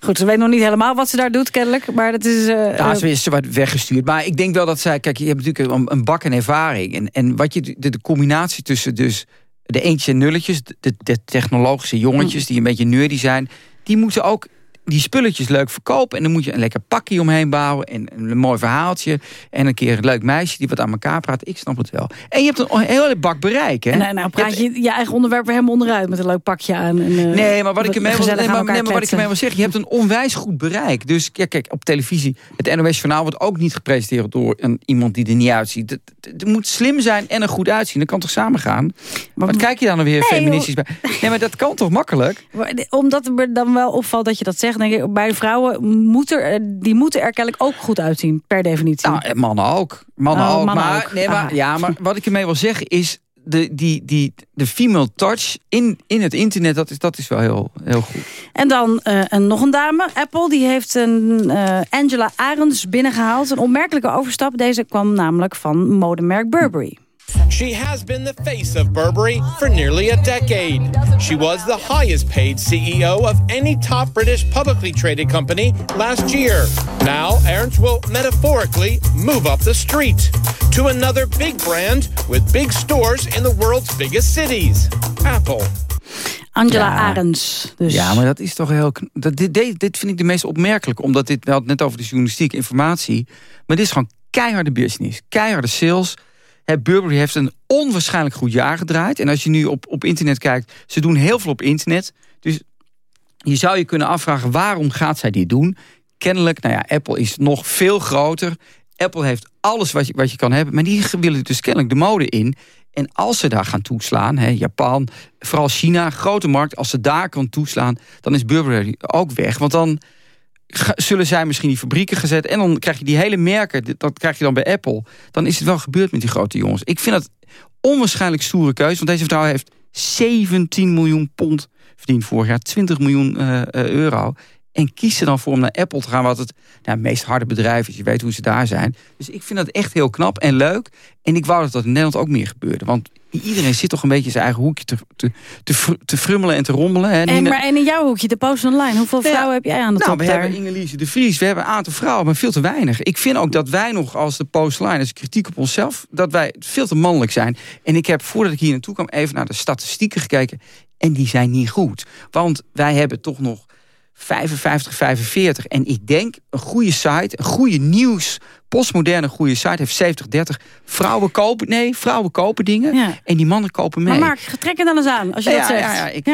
goed, ze weet nog niet helemaal wat ze daar doet, kennelijk. Maar dat is... eh, Ja, eh, ze is ze wat weggestuurd. Maar ik denk wel dat zij... Kijk, je hebt natuurlijk een, een bak en ervaring. En, en wat je, de, de combinatie tussen dus de eentjes en nulletjes... De, de technologische jongetjes die een beetje nerdy zijn... die moeten ook die spulletjes leuk verkopen. En dan moet je een lekker pakje omheen bouwen. En een mooi verhaaltje. En een keer een leuk meisje die wat aan elkaar praat. Ik snap het wel. En je hebt een hele bak bereik. Hè? en nou, nou praat je je eigen onderwerp weer helemaal onderuit met een leuk pakje aan. En, eh, Nee, maar wat ik ermee wil, nee, maar, nee, maar wat ik ermee wil zeggen, je hebt een onwijs goed bereik. Dus ja, kijk, op televisie, het NOS-journaal wordt ook niet gepresenteerd door een, iemand die er niet uitziet. Het, het- moet slim zijn en er goed uitzien. Dat kan toch samen gaan? Wat kijk je dan weer Nee, feministisch bij? Nee, maar dat kan toch makkelijk? Maar Omdat het me dan wel opvalt dat je dat zegt, denk ik, bij vrouwen moeten er, die moeten er kennelijk ook goed uitzien, per definitie. Nou, en mannen ook. Mannen Oh, ook. mannen maar, ook. Nee, maar, Ah. ja, maar wat ik ermee wil zeggen is... De, die, die, de female touch in, in het internet, dat is, dat is wel heel, heel goed. En dan eh, een, nog een dame. Apple die heeft een eh, Angela Arends binnengehaald. Een opmerkelijke overstap. Deze kwam namelijk van modemerk Burberry. She has been the face of Burberry for nearly a decade. She was the highest paid CEO of any top British publicly traded company last year. Now, Aarons will metaphorically move up the street to another big brand with big stores in the world's biggest cities Apple. Angela Ja. Arends. Dus. Ja, maar dat is toch heel... kn- Dat, dit, dit, dit vind ik de meest opmerkelijke. Omdat dit, we hadden het net over de journalistieke informatie. Maar dit is gewoon keiharde business. Keiharde sales. Hè, Burberry heeft een onwaarschijnlijk goed jaar gedraaid. En als je nu op, op internet kijkt... Ze doen heel veel op internet. Dus je zou je kunnen afvragen... Waarom gaat zij dit doen? Kennelijk, nou ja, Apple is nog veel groter. Apple heeft alles wat je, wat je kan hebben. Maar die willen dus kennelijk de mode in. En als ze daar gaan toeslaan, Japan, vooral China, grote markt, als ze daar kan toeslaan, dan is Burberry ook weg. Want dan zullen zij misschien die fabrieken gezet en dan krijg je die hele merken, dat krijg je dan bij Apple. Dan is het wel gebeurd met die grote jongens. Ik vind dat onwaarschijnlijk stoere keuze, want deze vrouw heeft 17 miljoen pond verdiend vorig jaar, 20 miljoen eh, eh, euro. En kies ze dan voor om naar Apple te gaan, wat het nou, meest harde bedrijf is. Je weet hoe ze daar zijn. Dus ik vind dat echt heel knap en leuk. En ik wou dat dat in Nederland ook meer gebeurde. Want iedereen zit toch een beetje in zijn eigen hoekje te, te, te, fr- te frummelen en te rommelen. Hè. En, Nina- maar en in jouw hoekje, de post online. Hoeveel Ja. vrouwen heb jij aan de nou, top we daar? hebben Ingelise de Vries, we hebben een aantal vrouwen, maar veel te weinig. Ik vind ook dat wij nog als de postline, dus kritiek op onszelf, dat wij veel te mannelijk zijn. En ik heb voordat ik hier naartoe kwam even naar de statistieken gekeken. En die zijn niet goed. Want wij hebben toch nog 55, 45. En ik denk, een goede site, een goede nieuws, postmoderne goede site heeft 70, 30. Vrouwen kopen, nee, vrouwen kopen dingen. En die mannen kopen mee. Maar Mark, trek het dan eens aan, als je Ja, dat zegt. ja, ik-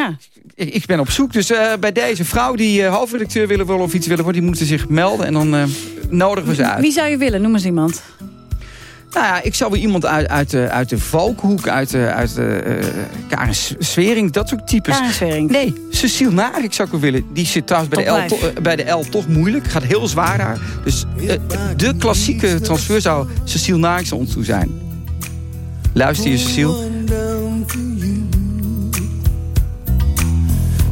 Ik, ik ben op zoek. Dus eh, bij deze vrouw die eh, hoofdredacteur willen worden of iets willen worden, die moeten zich melden. En dan eh, nodigen we ze uit. Wie zou je willen? Noem eens iemand. Nou ja, ik zou wel iemand uit, uit, de, uit de Valkhoek, uit de, uit de eh, Karen Swering, dat soort types. Karen Swering. Nee, Cecile Narik zou ik wel willen. Die zit trouwens bij de, L, to- eh, bij de L toch moeilijk. Gaat heel zwaar daar. Dus eh, de klassieke transfer zou Cecile Narik zou ons toe zijn. Luister je, Cecile.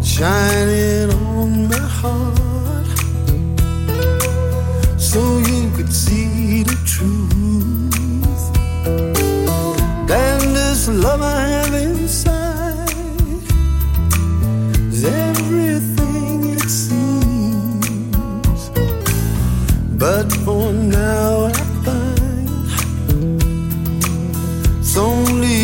shining on my heart so you could see the truth this love I have inside is everything it seems. But for now, I find it's only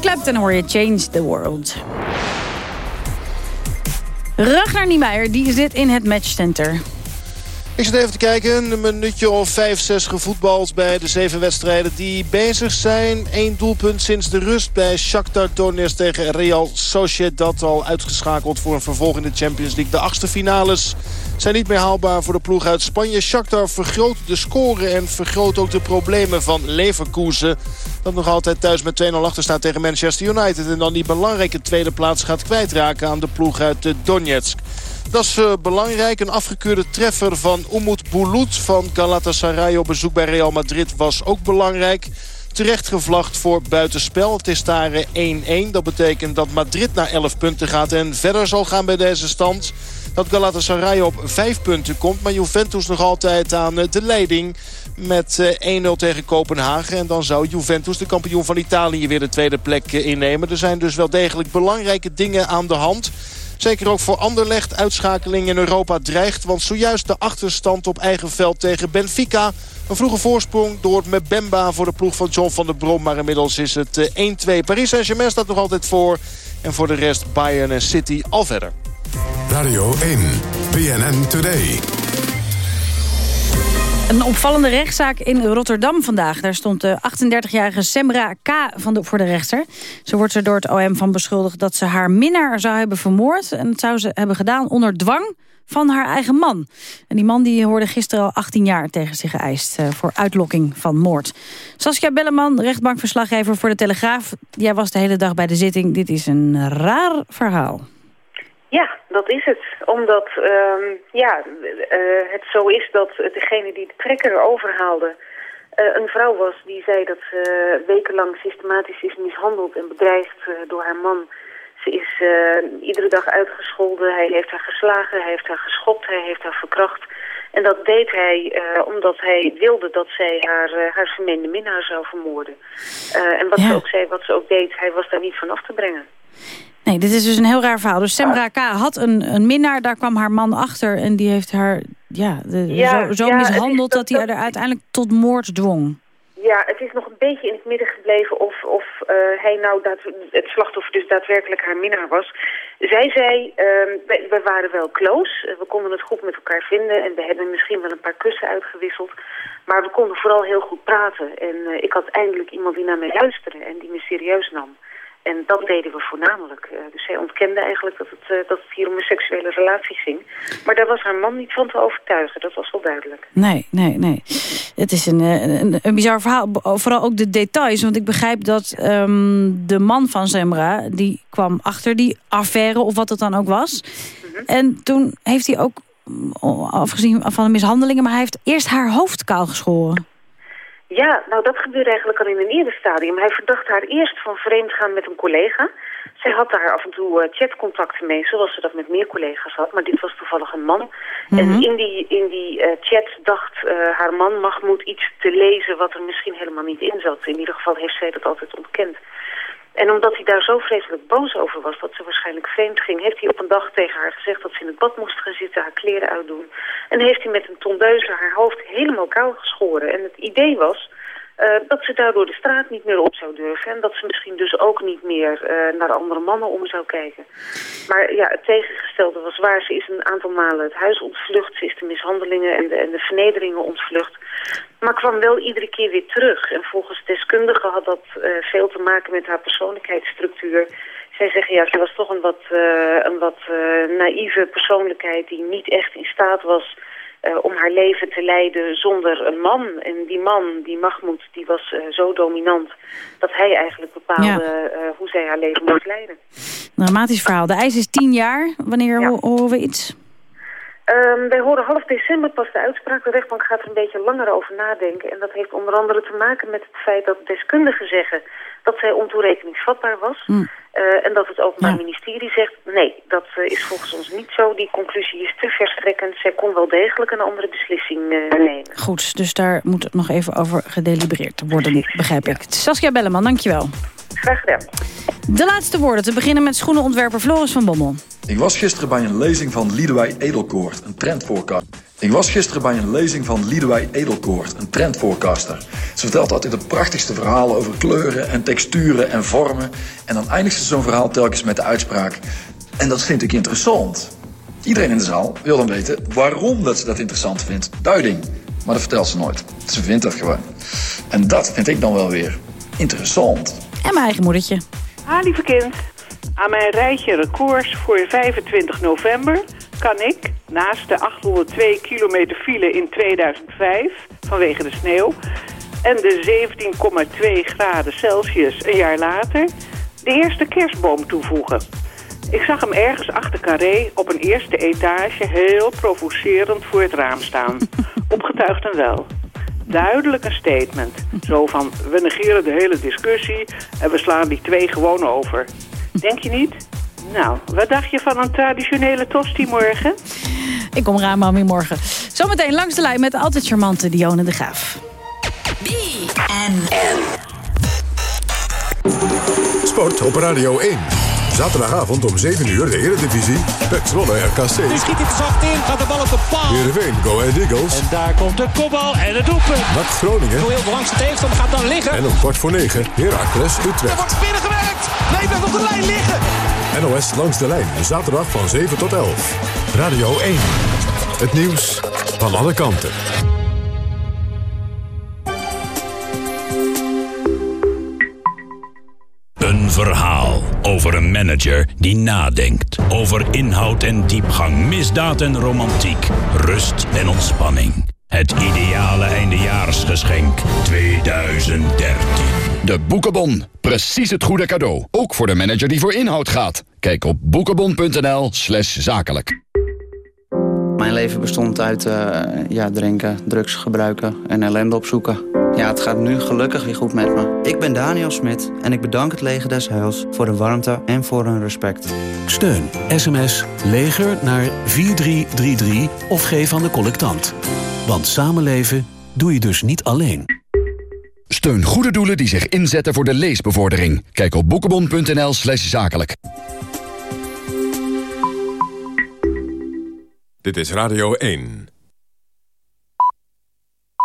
Clapton hoor je Change the World. Ragnar Niemeyer die zit in het matchcenter. Ik zit even te kijken. Een minuutje of vijf, zes gevoetbald bij de zeven wedstrijden die bezig zijn. Eén doelpunt sinds de rust bij Shakhtar Donetsk tegen Real Sociedad. Al uitgeschakeld voor een vervolg in de Champions League. De achtste finales zijn niet meer haalbaar voor de ploeg uit Spanje. Shakhtar vergroot de score en vergroot ook de problemen van Leverkusen. Dat nog altijd thuis met 2-0 achter staat tegen Manchester United. En dan die belangrijke tweede plaats gaat kwijtraken aan de ploeg uit eh, Donetsk. Dat is eh, belangrijk. Een afgekeurde treffer van Umut Bulut van Galatasaray op bezoek bij Real Madrid was ook belangrijk. Terecht gevlacht voor buitenspel. Het is daar eh, 1-1. Dat betekent dat Madrid naar 11 punten gaat en verder zal gaan bij deze stand. Dat Galatasaray op 5 punten komt. Maar Juventus nog altijd aan eh, de leiding met eh, 1-0 tegen Kopenhagen. En dan zou Juventus, de kampioen van Italië, weer de tweede plek eh, innemen. Er zijn dus wel degelijk belangrijke dingen aan de hand. Zeker ook voor Anderlecht uitschakeling in Europa dreigt. Want zojuist de achterstand op eigen veld tegen Benfica. Een vroege voorsprong door Mbemba voor de ploeg van John van der Brom. Maar inmiddels is het eh, 1-2. Paris Saint-Germain staat nog altijd voor. En voor de rest Bayern en City al verder. Radio 1, BNN Today. Een opvallende rechtszaak in Rotterdam vandaag. Daar stond de 38-jarige Semra K. Van de, voor de rechter. Ze wordt er door het OM van beschuldigd dat ze haar minnaar zou hebben vermoord. En dat zou ze hebben gedaan onder dwang van haar eigen man. En die man die hoorde gisteren al 18 jaar tegen zich geëist... eh, voor uitlokking van moord. Saskia Belleman, rechtbankverslaggever voor de Telegraaf. Jij was de hele dag bij de zitting. Dit is een raar verhaal. Ja, dat is het. Omdat ehm, ja, eh, het zo is dat degene die de trekker overhaalde... eh, een vrouw was die zei dat ze wekenlang systematisch is mishandeld en bedreigd eh, door haar man. Ze is iedere dag uitgescholden, hij heeft haar geslagen, hij heeft haar geschopt, hij heeft haar verkracht. En dat deed hij omdat hij wilde dat zij haar, haar vermeende minnaar zou vermoorden. En wat ze ook zei, wat ze ook deed, hij was daar niet van af te brengen. Nee, dit is dus een heel raar verhaal. Dus Semra K. had een, een minnaar, daar kwam haar man achter... en die heeft haar ja, de, Ja, zo, ja, mishandeld dat, dat- hij er uiteindelijk tot moord dwong. Ja, het is nog een beetje in het midden gebleven of, of eh, hij nou daad, het slachtoffer dus daadwerkelijk haar minnaar was. Zij zei, ehm, we, we waren wel close, eh, we konden het goed met elkaar vinden en we hebben misschien wel een paar kussen uitgewisseld. Maar we konden vooral heel goed praten en eh, ik had eindelijk iemand die naar mij luisterde en die me serieus nam. En dat deden we voornamelijk. Eh, dus zij ontkende eigenlijk dat het, eh, dat het hier om een seksuele relatie ging. Maar daar was haar man niet van te overtuigen, dat was wel duidelijk. Nee, nee, nee. Het is een, eh, een, een bizar verhaal. B- Vooral ook de details. Want ik begrijp dat ehm, de man van Semra... die kwam achter die affaire, of wat het dan ook was. En toen heeft hij ook, mm, afgezien van de mishandelingen... maar hij heeft eerst haar hoofd kaal geschoren. Ja, nou dat gebeurde eigenlijk al in een eerder stadium. Hij verdacht haar eerst van vreemdgaan met een collega. Zij had daar af en toe eh, chatcontacten mee, zoals ze dat met meer collega's had. Maar dit was toevallig een man. En in die, in die eh, chat dacht eh, haar man Mahmoud iets te lezen wat er misschien helemaal niet in zat. In ieder geval heeft zij dat altijd ontkend. En omdat hij daar zo vreselijk boos over was, dat ze waarschijnlijk vreemd ging... heeft hij op een dag tegen haar gezegd dat ze in het bad moest gaan zitten, haar kleren uitdoen. En heeft hij met een tondeuze haar hoofd helemaal kaal geschoren. En het idee was eh, dat ze daardoor de straat niet meer op zou durven. En dat ze misschien dus ook niet meer eh, naar andere mannen om zou kijken. Maar ja, het tegengestelde was waar. Ze is een aantal malen het huis ontvlucht. Ze is de mishandelingen en de, en de vernederingen ontvlucht. Maar kwam wel iedere keer weer terug. En volgens deskundigen had dat eh, veel te maken met haar persoonlijkheidsstructuur. Zij zeggen, ja, ze was toch een wat, eh, een wat eh, naïeve persoonlijkheid... die niet echt in staat was om haar leven te leiden zonder een man. En die man, die Mahmoud, die was zo dominant... dat hij eigenlijk bepaalde Ja. hoe zij haar leven moest leiden. Dramatisch verhaal. De eis is tien jaar. Wanneer ho- horen we iets? Ehm, wij horen half december pas de uitspraak. De rechtbank gaat er een beetje langer over nadenken. En dat heeft onder andere te maken met het feit dat deskundigen zeggen dat zij ontoerekeningsvatbaar was. Eh, en dat het Openbaar Ministerie zegt, nee, dat eh, is volgens ons niet zo. Die conclusie is te verstrekkend. Zij kon wel degelijk een andere beslissing eh, nemen. Goed, dus daar moet het nog even over gedelibereerd worden, begrijp ik. Saskia Belleman, dankjewel. Graag gedaan. De laatste woorden, te beginnen met schoenenontwerper Floris van Bommel. Ik was gisteren bij een lezing van Liedewij Edelkoort, een trendvoorkaster. Ik was gisteren bij een lezing van Liedewij Edelkoort, een trendvoorkaster. Ze vertelt altijd de prachtigste verhalen over kleuren en texturen en vormen. En dan eindigt ze zo'n verhaal telkens met de uitspraak. En dat vind ik interessant. Iedereen in de zaal wil dan weten waarom dat ze dat interessant vindt. Duiding. Maar dat vertelt ze nooit. Ze vindt dat gewoon. En dat vind ik dan wel weer interessant. En mijn eigen moedertje. Ah, lieve kind. Aan mijn rijtje records voor 25 november kan ik, naast de 802 kilometer file in 2005 vanwege de sneeuw en de 17,2 graden Celsius een jaar later, de eerste kerstboom toevoegen. Ik zag hem ergens achter Carré op een eerste etage heel provocerend voor het raam staan. Opgetuigd en wel. Duidelijk een statement. Zo van, we negeren de hele discussie en we slaan die twee gewoon over. Denk je niet? Nou, wat dacht je van een traditionele tosti morgen? Ik kom raam weer morgen. Zometeen langs de lijn met de altijd charmante Dionne de Graaf. Sport op Radio 1. Zaterdagavond om 7 uur de Eredivisie. Pek Zwolle RKC. Nu schiet hij zacht in, gaat de bal op de paal. Heerenveen, Go Ahead Eagles. En daar komt de kopbal en het doelpunt. NAC Groningen. Heel langs de tegenstander gaat dan liggen. En om kwart voor 9 Heracles Er Utrecht. wordt binnengewerkt. Nee, blijft op de lijn liggen. NOS langs de lijn. Zaterdag van 7 tot 11. Radio 1. Het nieuws van alle kanten. Een verhaal over een manager die nadenkt. Over inhoud en diepgang, misdaad en romantiek, rust en ontspanning. Het ideale eindejaarsgeschenk 2013. De Boekenbon. Precies het goede cadeau. Ook voor de manager die voor inhoud gaat. Kijk op boekenbon.nl slash zakelijk. Mijn leven bestond uit eh, ja, drinken, drugs gebruiken en ellende opzoeken. Ja, het gaat nu gelukkig weer goed met me. Ik ben Daniel Smit en ik bedank het Leger des Heils voor de warmte en voor hun respect. Steun sms leger naar 4333 of geef aan de collectant. Want samenleven doe je dus niet alleen. Steun goede doelen die zich inzetten voor de leesbevordering. Kijk op boekenbon.nl slash zakelijk. Dit is Radio 1.